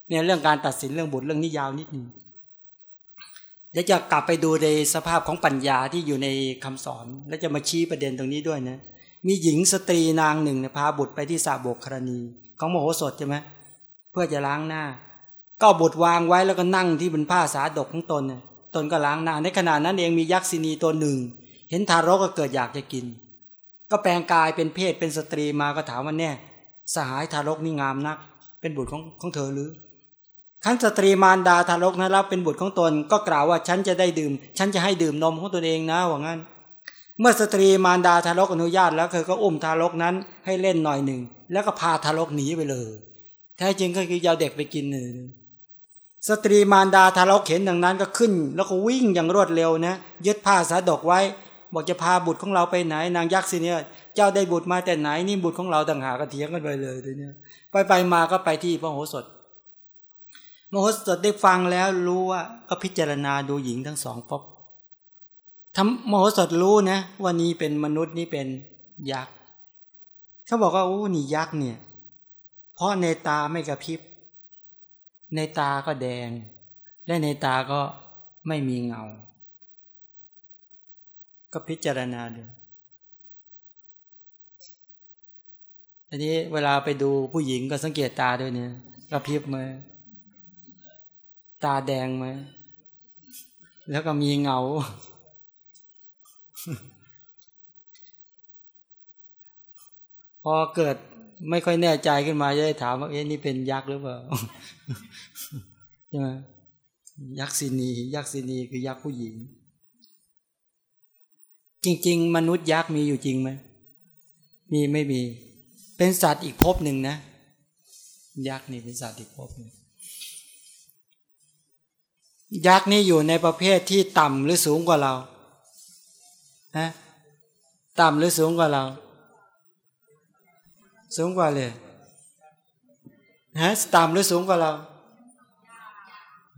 เนี่ยเรื่องการตัดสินเรื่องบุตรเรื่องนี้ยาวนิดหนึ่ง เดี๋ยวจะกลับไปดูในสภาพของปัญญาที่อยู่ในคำสอน แล้วจะมาชี้ประเด็นตรงนี้ด้วยนะ มีหญิงสตรีนางหนึ่งเนี่ยพาบุตรไปที่สระโบกขรณี ของมโหสถใช่ไหมเพื่อจะล้างหน้า ก็บุตรวางไว้แล้วก็นั่งที่บนผ้าสาฎกของตนเนี่ยตนก็ล้างหน้า ในขณะนั้นเองมียักษินีตัวหนึ่ง เห็นทารกก็เกิดอยากจะกิน ก็แปลงกายเป็นเพศเป็นสตรีมาก็ถามว่าแน่ะสหายทารกนี่งามนัก เป็นบุตรของของเธอหรือ ครั้นสตรีมารดาทารกนั้นรับเป็นบุตรของตนก็กล่าวว่าฉันจะได้ดื่ม ฉันจะให้ดื่มนมของตนเองนะว่างั้น เมื่อสตรีมารดาทารกอนุญาตแล้วเธอก็อุ้มทารกนั้นให้เล่นหน่อยหนึ่ง แล้วก็พาทารกหนีไปเลย แท้จริงก็คือจะเอาเด็กไปกินนั่นเองสตรีมารดาทารกเห็นดังนั้นก็ขึ้น แล้วก็วิ่งอย่างรวดเร็วนะยึดผ้าสาฎกไว้ บอกจะพาบุตรของเราไปไหน นางยักษิณีเนี่ยเจ้าได้บุตรมาแต่ไหนนี่บุตรของเราต่างหากก็เถียงกันไปเลยทีนี้ไปไปมาก็ไปที่พระโหสถ มโหสถได้ฟังแล้วรู้ว่าก็พิจารณาดูหญิงทั้งสองปบทำมโหสถรู้นะว่านี่เป็นมนุษย์นี่เป็นยักษ์เขาบอกว่าโอ้นี่ยักษ์เนี่ย เพราะในตาไม่กระพริบ ในตาก็แดง และในตาก็ไม่มีเงา ก็พิจารณาดูอันนี้เวลาไปดูผู้หญิงก็สังเกตตาด้วยเนี่ยกระพริบมือ ตาแดงไหม แล้วก็มีเงา พอเกิดไม่ค่อยแน่ใจขึ้นมาจะได้ถามว่าเอ๊ะนี่เป็นยักษ์หรือเปล่าใช่ไหมยักษ์ศินี ยักษ์ศินีคือยักษ์ผู้หญิง จริง ๆ มนุษย์ยักษ์มีอยู่จริงไหมมีไม่มี เป็นสัตว์อีกภพหนึ่งนะ ยักษ์นี่เป็นสัตว์อีกภพหนึ่ง ยักษ์นี่อยู่ในประเภทที่ต่ำหรือสูงกว่าเราฮะต่ำหรือสูงกว่าเรา สูงกว่าเลยฮะต่ำหรือสูงกว่าเรา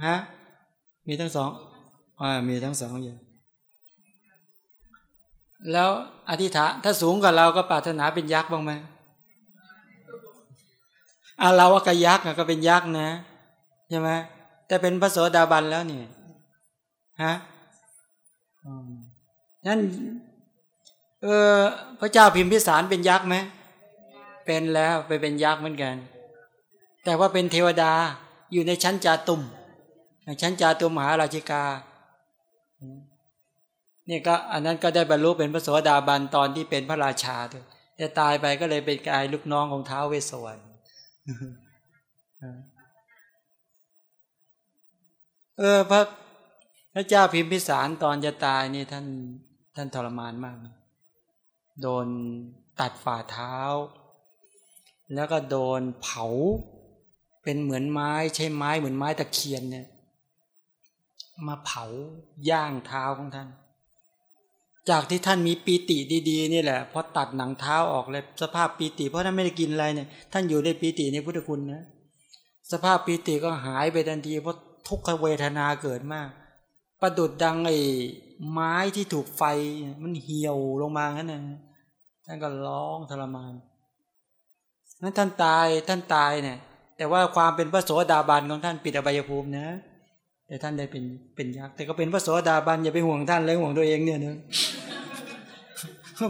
ฮะมีทั้งสองอ่ามีทั้งสองอย่างแล้วอธิษฐานถ้าสูงกว่าเราก็ปรารถนาเป็นยักษ์บ้างไหมอ่าเราว่าก็ยักษ์ก็เป็นยักษ์นะใช่ไหม แต่เป็นพระโสดาบันแล้วนี่ฮะนั่นเออพระเจ้าพิมพิสารเป็นยักษ์ไหมเป็นแล้วไปเป็นยักษ์เหมือนกัน แต่ว่าเป็นเทวดาอยู่ในชั้นจาตุมในชั้นจาตุมมหาราชิกาเนี่ยก็อันนั้นก็ได้บรรลุเป็นพระโสดาบันตอนที่เป็นพระราชาด้วยแต่ตายไปก็เลยเป็นกายลูกน้องของเท้าเวสสวรรค์ เออพระพระเจ้าพิมพิสารตอนจะตายนี่ท่านท่านทรมานมาก โดนตัดฝ่าเท้า แล้วก็โดนเผา เป็นเหมือนไม้ใช้ไม้เหมือนไม้ตะเคียนเนี่ยมาเผาย่างเท้าของท่าน จากที่ท่านมีปีติดีๆ นี่แหละพอตัดหนังเท้าออกเลยสภาพปีติ เพราะท่านไม่ได้กินอะไรเนี่ยท่านอยู่ในปีติในพุทธคุณนะสภาพปีติก็หายไปทันทีเพราะ ทุกขเวทนาเกิดมาก ประดุดดังไอ้ไม้ที่ถูกไฟมันเหี่ยวลงมางั้นนะท่านก็ร้องทรมานนั้นท่านตายท่านตายเนี่ย แต่ว่าความเป็นพระโสดาบันของท่านปิดอบายภูมินะ แต่ท่านได้เป็นเป็นยักษ์แต่ก็เป็นพระโสดาบันอย่าไปห่วงท่านเลยห่วงตัวเองเนี่ยนะ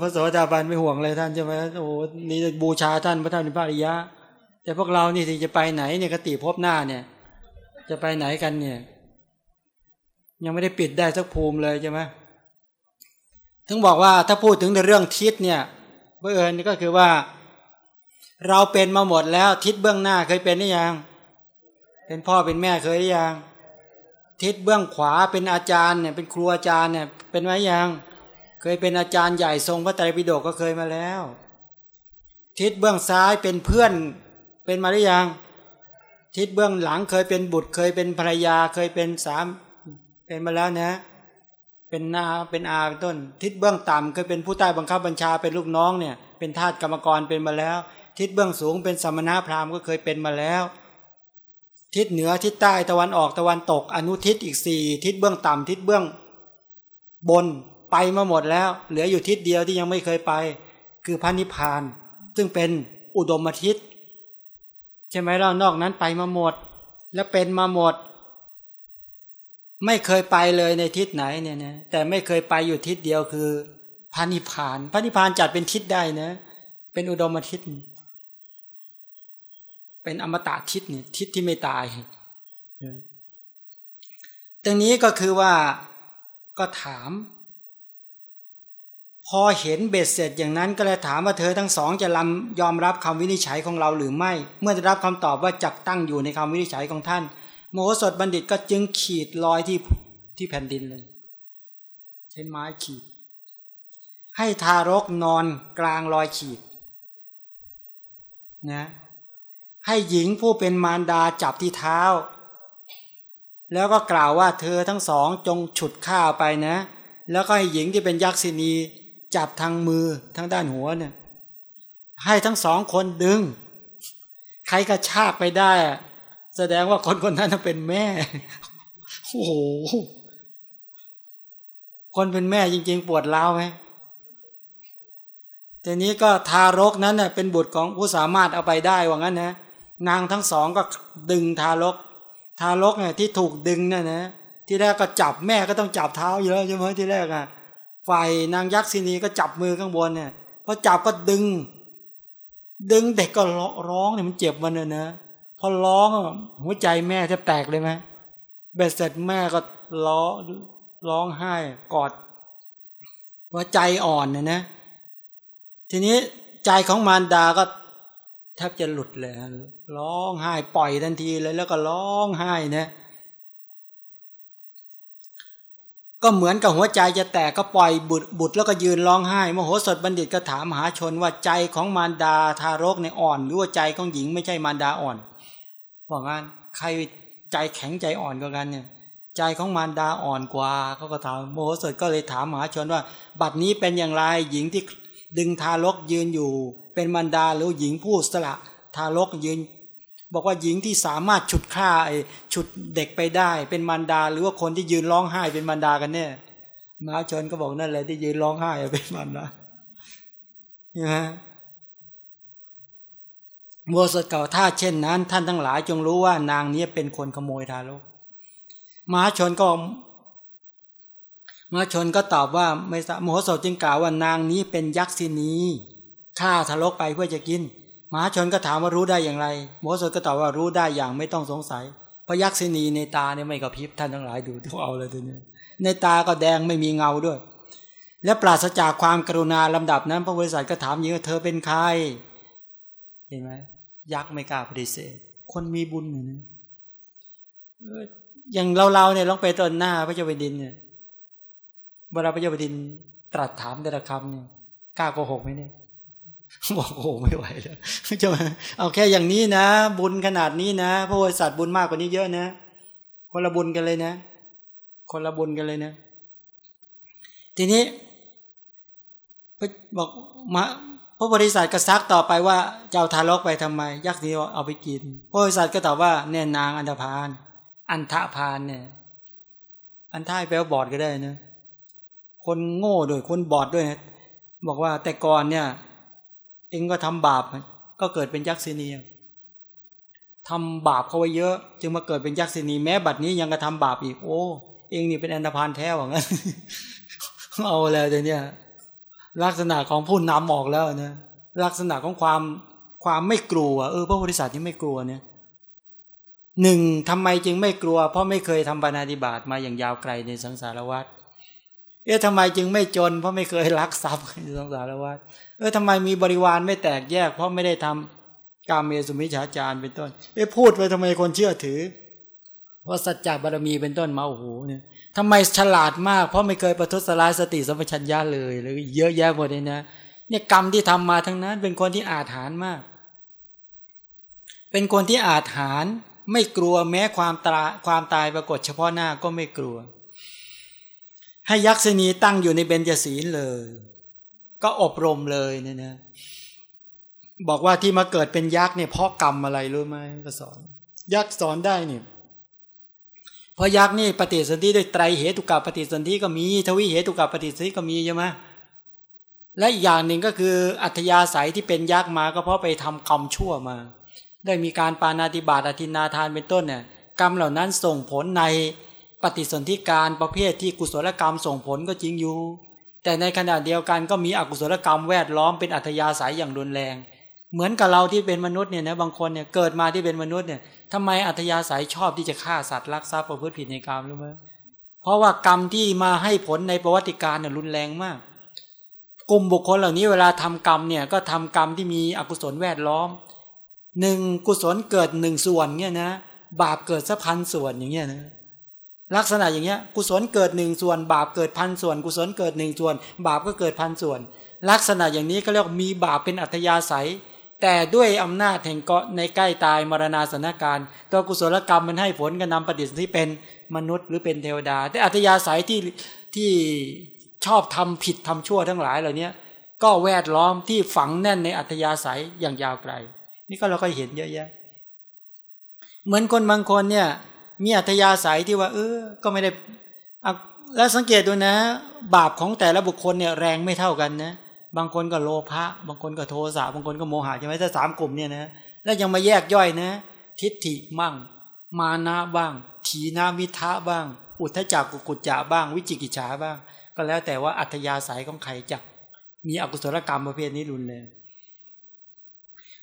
พระโสดาบันไม่ห่วงเลยท่านใช่ไหมโอ้นี่บูชาท่านพระท่านเป็นพระอริยะ แต่พวกเรานี่ที่จะไปไหนเนี่ยกติพบหน้าเนี่ย จะไปไหนกันเนี่ย ยังไม่ได้ปิดได้สักภูมิเลยใช่ไหมถึงบอกว่าถ้าพูดถึงในเรื่องทิศเนี่ยเบื่อเอิญก็คือว่า เราเป็นมาหมดแล้วทิศเบื้องหน้าเคยเป็นหรือยัง เป็นพ่อเป็นแม่เคยหรือยัง ทิศเบื้องขวาเป็นอาจารย์เนี่ยเป็นครูอาจารย์เนี่ย เป็นไหมยัง เคยเป็นอาจารย์ใหญ่ทรงพระไตรปิฎกก็เคยมาแล้ว ทิศเบื้องซ้ายเป็นเพื่อนเป็นมาหรือยัง ทิศเบื้องหลังเคยเป็นบุตรเคยเป็นภรรยาเคยเป็นสามเป็นมาแล้วนะ เป็นนาเป็นอาเป็นต้น ทิศเบื้องต่ำเคยเป็นผู้ใต้บังคับบัญชาเป็นลูกน้องเนี่ย เป็นทาสกรรมกรเป็นมาแล้ว ทิศเบื้องสูงเป็นสมณะพราหมณ์ก็เคยเป็นมาแล้ว ทิศเหนือทิศใต้ตะวันออกตะวันตก อนุทิศอีกสี่ทิศเบื้องต่ำทิศเบื้อง บนไปมาหมดแล้ว เหลืออยู่ทิศเดียวที่ยังไม่เคยไป คือพระนิพพาน ซึ่งเป็นอุดมทิศ ใช่ไหมเรานอกนั้นไปมาหมด แล้วเป็นมาหมด ไม่เคยไปเลยในทิศไหนเนี่ยนะแต่ไม่เคยไปอยู่ทิศเดียวคือพระนิพพานพระนิพพานจัดเป็นทิศได้นะ เป็นอุดมทิศเป็นอมตะทิศเนี่ยทิศที่ไม่ตายตรงนี้ก็คือว่าก็ถาม พอเห็นเบ็ดเสร็จอย่างนั้นก็เลยถามว่าเธอทั้งสองจะํำยอมรับคำวินิจฉัยของเราหรือไม่ เมื่อได้รับคำตอบว่าจักตั้งอยู่ในคำวินิจฉัยของท่าน โมโหสถบัณฑิตก็จึงขีดรอยที่ที่แผ่นดินเลย ใช้ไม้ขีด ให้ทารกนอนกลางรอยขีดนะให้หญิงผู้เป็นมารดาจับที่เท้า แล้วก็กล่าวว่าเธอทั้งสองจงฉุดข้าไปนะ แล้วก็ให้หญิงที่เป็นยักษินี จับทางมือทั้งด้านหัวเนี่ย ให้ทั้งสองคนดึง ใครกระชากไปได้ แสดงว่าคนคนนั้นเป็นแม่ โอ้โห คนเป็นแม่จริง ๆ ปวดร้าวไหมทีนี้ก็ทารกนั้นเน่ยเป็นบุตรของผู้สามารถเอาไปได้ว่างั้นนะ นางทั้งสองก็ดึงทารก ทารกเนี่ยที่ถูกดึงเนี่ยนะ ที่แรกก็จับแม่ก็ต้องจับเท้าอยู่แล้วใช่ไหมที่แรกอะ ฝ่ายนางยักษ์ศินีก็จับมือข้างบนเนี่ยพอจับก็ดึง ดึงเด็กก็ร้องเนี่ยมันเจ็บมันเลยนะพอร้องหัวใจแม่จะแตกเลยไหมเบ็ดเสร็จแม่ก็ร้องร้องไห้กอดว่าใจอ่อนเนี่ยนะ ทีนี้ใจของมารดาก็แทบจะหลุดเลยร้องไห้ปล่อยทันทีเลยแล้วก็ร้องไห้นะ ก็เหมือนกับหัวใจจะแตกก็ปล่อยบุตรบุตรแล้วก็ยืนร้องไห้มโหสถบัณฑิตก็ถามมหาชนว่าใจของมารดาทารกในอ่อน หรือว่าใจของหญิงไม่ใช่มารดาอ่อนบอกงั้นใครใจแข็งใจอ่อนกว่ากันเนี่ยใจของมารดาอ่อนกว่าเขาก็ถามโมโหสถก็เลยถามมหาชนว่า บัดนี้เป็นอย่างไรหญิงที่ดึงทารกยืนอยู่ เป็นมารดาหรือหญิงผู้สละ ทารกยืน บอกว่าหญิงที่สามารถฉุดฆ่าไอ้ฉุดเด็กไปได้เป็นมารดา หรือว่าคนที่ยืนร้องไห้เป็นมารดากันเนี่ยมหาชนก็บอกนั่นแหละที่ยืนร้องไห้เป็นมารดาเนี่ยมัวสดเก่าถ้าเช่นนั้น ท่านทั้งหลายจงรู้ว่านางนี้เป็นคนขโมยทารกมหาชนก็มหาชนก็ตอบว่าไม่ทราบมโหสถจึงกล่าวว่านางนี้เป็นยักษินีฆ่าทารกไปเพื่อจะกิน มหาชนก็ถามว่ารู้ได้อย่างไรโมสดก็ตอบว่ารู้ได้อย่างไม่ต้องสงสัยเพราะยักษินีในตาเนี่ยไม่กระพริบท่านทั้งหลายดูทุกเอาเลยตัวนี้ในตาก็แดงไม่มีเงาด้วย และปราศจากความกรุณาลำดับนั้น พระบริษัทก็ถามยิงว่าเธอเป็นใครเห็นไหมยักษ์ไม่กล้าปฏิเสธ คนมีบุญอย่างนี้อย่างเราๆเนี่ยลองไปตอนหน้าพระเจ้าแผ่นดินเนี่ยเวลาพระเจ้าแผ่นดินตรัสถามแต่ละคำเนี่ยกล้าโกหกไหมเนี่ย บอกโอ้ไม่ไหวแล้วจะมาเอาแค่อย่างนี้นะ บุญขนาดนี้นะพระบริษัทบุญมากกว่านี้เยอะนะ คนละบุญกันเลยนะ คนละบุญกันเลยนะ ทีนี้บอกมาพระบริษัทก็ซักต่อไปว่าจะเจ้าทารกไปทำไม ยักษ์นี้เอาไปกินพระบริษัทก็ตอบว่าเนี่ยนางอันธพาลอันทะพานเนี่ยอันท่ายแปลว่าบอดก็ได้นะคนโง่ด้วยคนบอดด้วยนะบอกว่าแต่ก่อนเนี่ย เองก็ทำบาป ก็เกิดเป็นยักษ์ศินีทำบาปเขาไว้เยอะ จึงมาเกิดเป็นยักษ์ศินีแม้บัดนี้ยังกระทำบาปอีก โอ้เองนี่เป็นอันธพาลแท้หว่างั้นเอาแล้วเดี๋ยวนี้ลักษณะของผู้นำออกแล้วนะลักษณะของความความไม่กลัว เออพระบริษัทที่ไม่กลัวเนี่ยหนึ่งทำไมจึงไม่กลัว เพราะไม่เคยทำบานาธิบาตมาอย่างยาวไกลในสังสารวัฏ เอ๊ะทำไมจึงไม่จน เพราะไม่เคยลักทรัพย์ในสังสารวัฏเออทำไมมีบริวารไม่แตกแยก เพราะไม่ได้ทำกามเมสุมิฉาจารเป็นต้นเอ๊ะพูดไปทำไมคนเชื่อถือเพราะสัจจะบารมีเป็นต้นมาโอ้โหเนี่ยทำไมฉลาดมาก เพราะไม่เคยประทุษร้ายสติสัมปชัญญะเลยเลยเยอะแยะหมดเลยนะเนี่ยกรรมที่ทำมาทั้งนั้น เป็นคนที่อาถรรพ์มาก เป็นคนที่อาถรรพ์ไม่กลัวแม้ความตาความตายปรากฏเฉพาะหน้าก็ไม่กลัว ให้ยักษ์นีตั้งอยู่ในเบญจศีลเลย ก็อบรมเลยเนี่ยนะ บอกว่าที่มาเกิดเป็นยักษ์เนี่ยเพราะกรรมอะไรรู้ไหมก็สอน ยักษ์สอนได้เนี่ยเพราะยักษ์นี่ปฏิสนธิด้วยไตรเหตุกับปฏิสนธิก็มีทวิเหตุกับปฏิสนธิก็มีใช่ไหมและอีกอย่างหนึ่งก็คืออัธยาศัยที่เป็นยักษ์มาก็เพราะไปทำกรรมชั่วมา ได้มีการปานาติบาตอธินาทานเป็นต้นเนี่ยกรรมเหล่านั้นส่งผลใน ปฏิสนธิการประเภทที่กุศลกรรมส่งผลก็จริงอยู่ แต่ในขณะเดียวกันก็มีอกุศลกรรมแวดล้อมเป็นอัธยาศัยอย่างรุนแรง เหมือนกับเราที่เป็นมนุษย์เนี่ยนะบางคนเนี่ยเกิดมาที่เป็นมนุษย์เนี่ยทำไมอัธยาศัยชอบที่จะฆ่าสัตว์ลักทรัพย์ประพฤติผิดในกรรมรู้ไหมเพราะว่ากรรมที่มาให้ผลในประวัติการเนี่ยรุนแรงมาก กลุ่มบุคคลเหล่านี้เวลาทำกรรมเนี่ยก็ทำกรรมที่มีอกุศลแวดล้อมหนึ่งกุศลเกิดหนึ่งส่วนเนี่ยนะบาปเกิดสักพันส่วนอย่างเงี้ยนะ ลักษณะอย่างเงี้ยกุศลเกิดหนึ่งส่วน บาปเกิดพันส่วน กุศลเกิดหนึ่งส่วน บาปก็เกิดพันส่วน ลักษณะอย่างนี้ก็เรียกมีบาปเป็นอัธยาศัย แต่ด้วยอำนาจแห่งเกาะในใกล้ตายมรณาสถานการตัวกุศลกรรมมันให้ผลก็นำปฏิสนธิเป็นมนุษย์หรือเป็นเทวดา แต่อัธยาศัยที่ที่ชอบทำผิดทำชั่วทั้งหลายเหล่านี้ก็แวดล้อมที่ฝังแน่นในอัธยาศัยอย่างยาวไกล นี่ก็เราก็เห็นเยอะแยะ เหมือนคนบางคนเนี่ย มีอัธยาศัยที่ว่า เออ ก็ไม่ได้แล้วสังเกตดูนะ บาปของแต่ละบุคคลเนี่ยแรงไม่เท่ากันนะ บางคนก็โลภะบางคนก็โทสะบางคนก็โมหะใช่ไหมถ้าสามกลุ่มเนี่ยนะแล้วยังมาแยกย่อยนะ ทิฏฐิมั่ง มานะบ้าง ถีนามิทะบ้าง อุทธจักกุกุจจะบ้าง วิจิกิจฉาบ้าง ก็แล้วแต่ว่าอัธยาศัยของใครจัก มีอกุศลกรรมประเภทนี้รุนแรง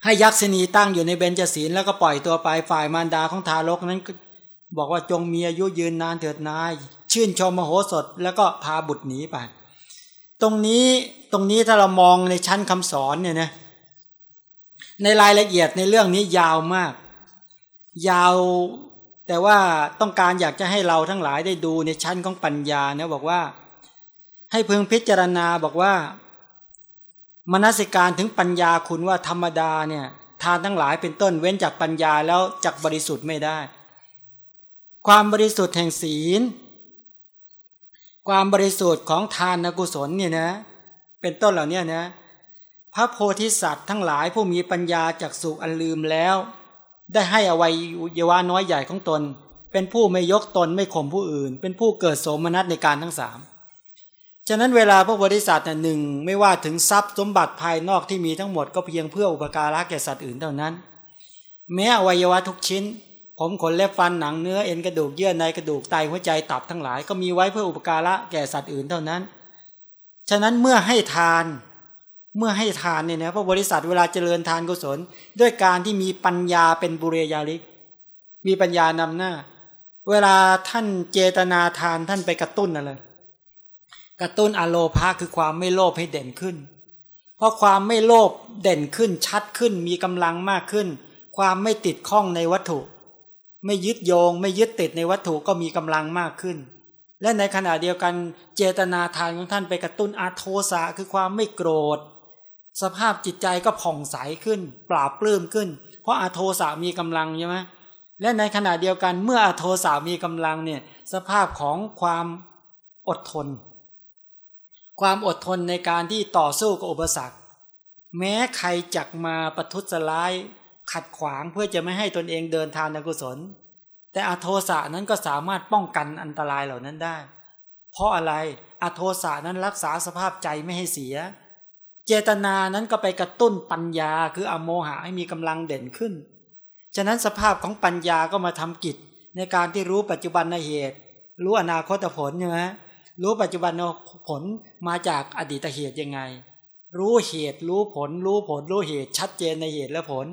ให้ยักษ์นีตั้งอยู่ในเบญจศีลแล้วก็ปล่อยตัวไปฝ่ายมารดาของทารกนั้น บอกว่าจงมีอายุยืนนานเถิดนาย ชื่นชมมโหสถแล้วก็พาบุตรหนีไป ตรงนี้ตรงนี้ถ้าเรามองในชั้นคำสอนเนี่ยนะในรายละเอียดในเรื่องนี้ยาวมาก ยาวแต่ว่าต้องการอยากจะให้เราทั้งหลายได้ดูในชั้นของปัญญานะบอกว่า ให้เพึงพิจารณาบอกว่ามนสิการถึงปัญญาคุณว่าธรรมดาเนี่ยทานทั้งหลายเป็นต้นเว้นจากปัญญาแล้วจักบริสุทธิ์ไม่ได้ ความบริสุทธิ์แห่งศีล ความบริสุทธิ์ของทานกุศลเนี่ยนะ เป็นต้นเหล่านี้นะพระโพธิสัตว์ทั้งหลายผู้มีปัญญาจากสุอันลืมแล้ว ได้ให้อวัยวะน้อยใหญ่ของตน เป็นผู้ไม่ยกตนไม่ข่มผู้อื่น เป็นผู้เกิดโสมนัสในการทั้งสามฉะนั้นเวลาพระบริษัตว์หนึ่งไม่ว่าถึงทรัพย์สมบัติภายนอกที่มีทั้งหมดก็เพียงเพื่ออุปการะแก่สัตว์อื่นเท่านั้น แม้อวัยวะทุกชิ้น ผมขนเล็บฟันหนังเนื้อเอ็นกระดูกเยื่อในกระดูกไตหัวใจตับทั้งหลายก็มีไว้เพื่ออุปการะแก่สัตว์อื่นเท่านั้น ฉะนั้นเมื่อให้ทานเมื่อให้ทานเนี่ยนะพระบริษัทเวลาเจริญทานกุศล ด้วยการที่มีปัญญาเป็นบุเรยาลิก มีปัญญานำหน้า เวลาท่านเจตนาทานท่านไปกระตุ้นอะไรกระตุ้นอโลภาคือความไม่โลภให้เด่นขึ้น เพราะความไม่โลภเด่นขึ้นชัดขึ้นมีกำลังมากขึ้น ความไม่ติดข้องในวัตถุ ไม่ยึดโยง ไม่ยึดติดในวัตถุก็มีกำลังมากขึ้น และในขณะเดียวกันเจตนาทานของท่านไปกระตุ้นอาโทสะคือความไม่โกรธ สภาพจิตใจก็ผ่องใสขึ้น ปราบปลื้มขึ้น เพราะอาโทสะมีกำลังใช่ไหมและในขณะเดียวกันเมื่ออาโทสามีกำลังเนี่ยสภาพของความอดทน ความอดทนในการที่ต่อสู้กับอุปสรรค แม้ใครจักมาประทุษร้าย ขัดขวางเพื่อจะไม่ให้ตนเองเดินทางในกุศล แต่อโทสะนั้นก็สามารถป้องกันอันตรายเหล่านั้นได้ เพราะอะไรอโทสะนั้นรักษาสภาพใจไม่ให้เสีย เจตนานั้นก็ไปกระตุ้นปัญญาคืออโมหะให้มีกำลังเด่นขึ้น ฉะนั้นสภาพของปัญญาก็มาทำกิจ ในการที่รู้ปัจจุบันในเหตุ รู้อนาคตผลใช่ไหมรู้ปัจจุบันผลมาจากอดีตเหตุยังไง รู้เหตุรู้ผล รู้ผลรู้เหตุชัดเจนในเหตุและผล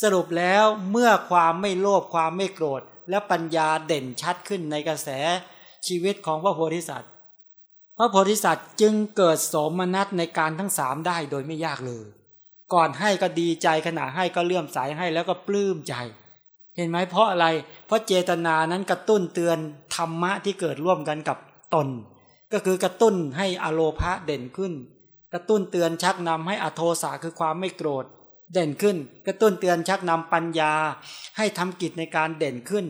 สรุปแล้วเมื่อความไม่โลภความไม่โกรธ และปัญญาเด่นชัดขึ้นในกระแสชีวิตของพระโพธิสัตว์ พระโพธิสัตว์จึงเกิดสมนัตในการทั้งสามได้โดยไม่ยากเลย ก่อนให้ก็ดีใจขณะให้ก็เลื่อมใสให้แล้วก็ปลื้มใจ เห็นไหมเพราะอะไร เพราะเจตนานั้นกระตุ้นเตือนธรรมะที่เกิดร่วมกันกับตน ก็คือกระตุ้นให้อโลภะเด่นขึ้น กระตุ้นเตือนชักนำให้อโทสาคือความไม่โกรธ เด่นขึ้น กระตุ้นเตือนชักนำปัญญา ให้ทำกิจในการเด่นขึ้น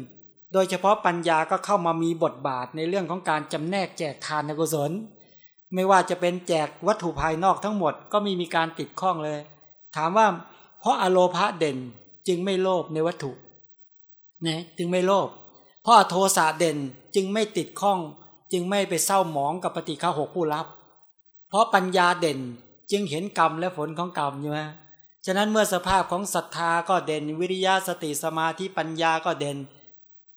โดยเฉพาะปัญญาก็เข้ามามีบทบาทในเรื่องของการจำแนกแจกทานกุศล ไม่ว่าจะเป็นแจกวัตถุภายนอกทั้งหมดก็มีมีการติดข้องเลย ถามว่า เพราะอโลภะเด่นจึงไม่โลภในวัตถุนะจึงไม่โลภเพราะโทสะเด่นจึงไม่ติดข้อง จึงไม่ไปเศร้าหมองกับปฏิฆาหกผู้รับ เพราะปัญญาเด่นจึงเห็นกรรมและผลของกรรมใช่ไหม ฉะนั้นเมื่อสภาพของศรัทธาก็เด่น วิริยะสติสมาธิปัญญาก็เด่น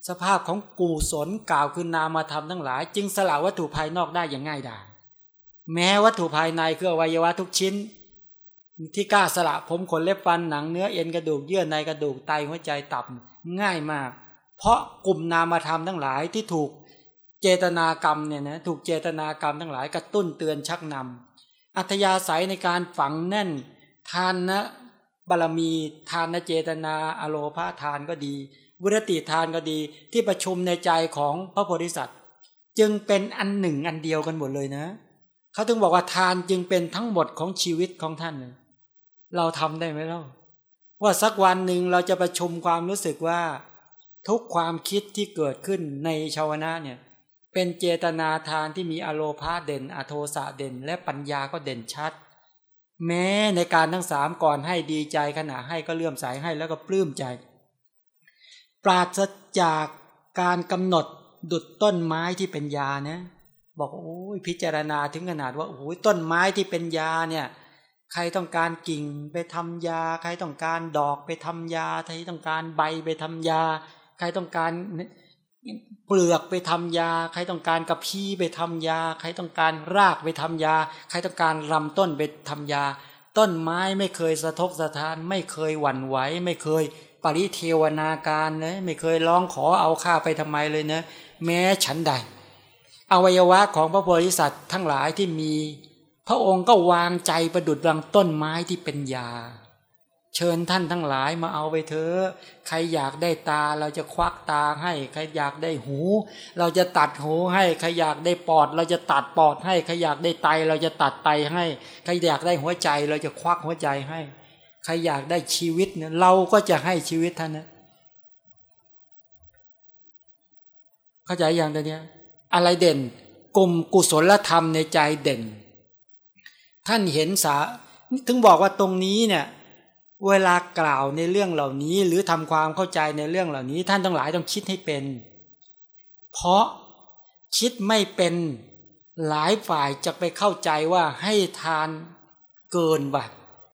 สภาพของกูศลกล่าวคือนามธรรมทั้งหลาย จึงสละวัตถุภายนอกได้อย่างง่ายดายแม้วัตถุภายในคืออวัยวะทุกชิ้น ที่กล้าสละผมขนเล็บฟันหนังเนื้อเอ็นกระดูกเยื่อในกระดูกไตหัวใจตับง่ายมาก เพราะกลุ่มนามธรรมทั้งหลายที่ถูกเจตนากรรมเนี่ยนะถูกเจตนากรรมทั้งหลายกระตุ้นเตือนชักนำอัธยาศัยในการฝังแน่น ทานนะบารมีทานนะเจตนาอโลภาทานก็ดีวุติทานก็ดีที่ประชุมในใจของพระโพธิสัตว์ จึงเป็นอันหนึ่งอันเดียวกันหมดเลยนะเขาถึงบอกว่าทานจึงเป็นทั้งหมดของชีวิตของท่าน เราทำได้ไหมเล่าว่าสักวันหนึ่งเราจะประชุมความรู้สึกว่า ทุกความคิดที่เกิดขึ้นในชาวนะเนี่ยเป็นเจตนาทานที่มีอโลภาเด่น อโทสะเด่น และปัญญาก็เด่นชัด แม้ในการทั้งสามก่อนให้ดีใจขณะให้ก็เลื่อมใสให้แล้วก็ปลื้มใจ ปราศจากการกำหนดดุดต้นไม้ที่เป็นยานะบอกโอ้ยพิจารณาถึงขนาดว่าโอ้ยต้นไม้ที่เป็นยาเนี่ยใครต้องการกิ่งไปทำยา ใครต้องการดอกไปทำยา ใครต้องการใบไปทำยา ใครต้องการ เปลือกไปทำยา ใครต้องการกระพี้ไปทำยา ใครต้องการรากไปทำยา ใครต้องการลำต้นไปทำยา ต้นไม้ไม่เคยสะทกสะทาน ไม่เคยหวั่นไหวไม่เคย ปริเทวนาการเลยไม่เคยร้องขอเอาข้าไปทำไมเลยเนะ แม้ฉันใด อวัยวะของพระโพธิสัตว์ทั้งหลายที่มี พระองค์ก็วางใจประดุดดังต้นไม้ที่เป็นยา เชิญท่านทั้งหลายมาเอาไปเถอะ ใครอยากได้ตาเราจะควักตาให้ ใครอยากได้หู เราจะตัดหูให้ ใครอยากได้ปอด เราจะตัดปอดให้ ใครอยากได้ไต เราจะตัดไตให้ ใครอยากได้หัวใจ เราจะควักหัวใจให้ ใครอยากได้ชีวิตเนี่ยเราก็จะให้ชีวิตท่านนะเข้าใจอย่างเดียวอะไรเด่น กลุ่มกุศลธรรมในใจเด่น ท่านเห็นสาถึงบอกว่าตรงนี้เนี่ย เวลากล่าวในเรื่องเหล่านี้ หรือทำความเข้าใจในเรื่องเหล่านี้ ท่านทั้งหลายต้องคิดให้เป็น เพราะคิดไม่เป็นหลายฝ่ายจะไปเข้าใจว่าให้ทานเกินบัตร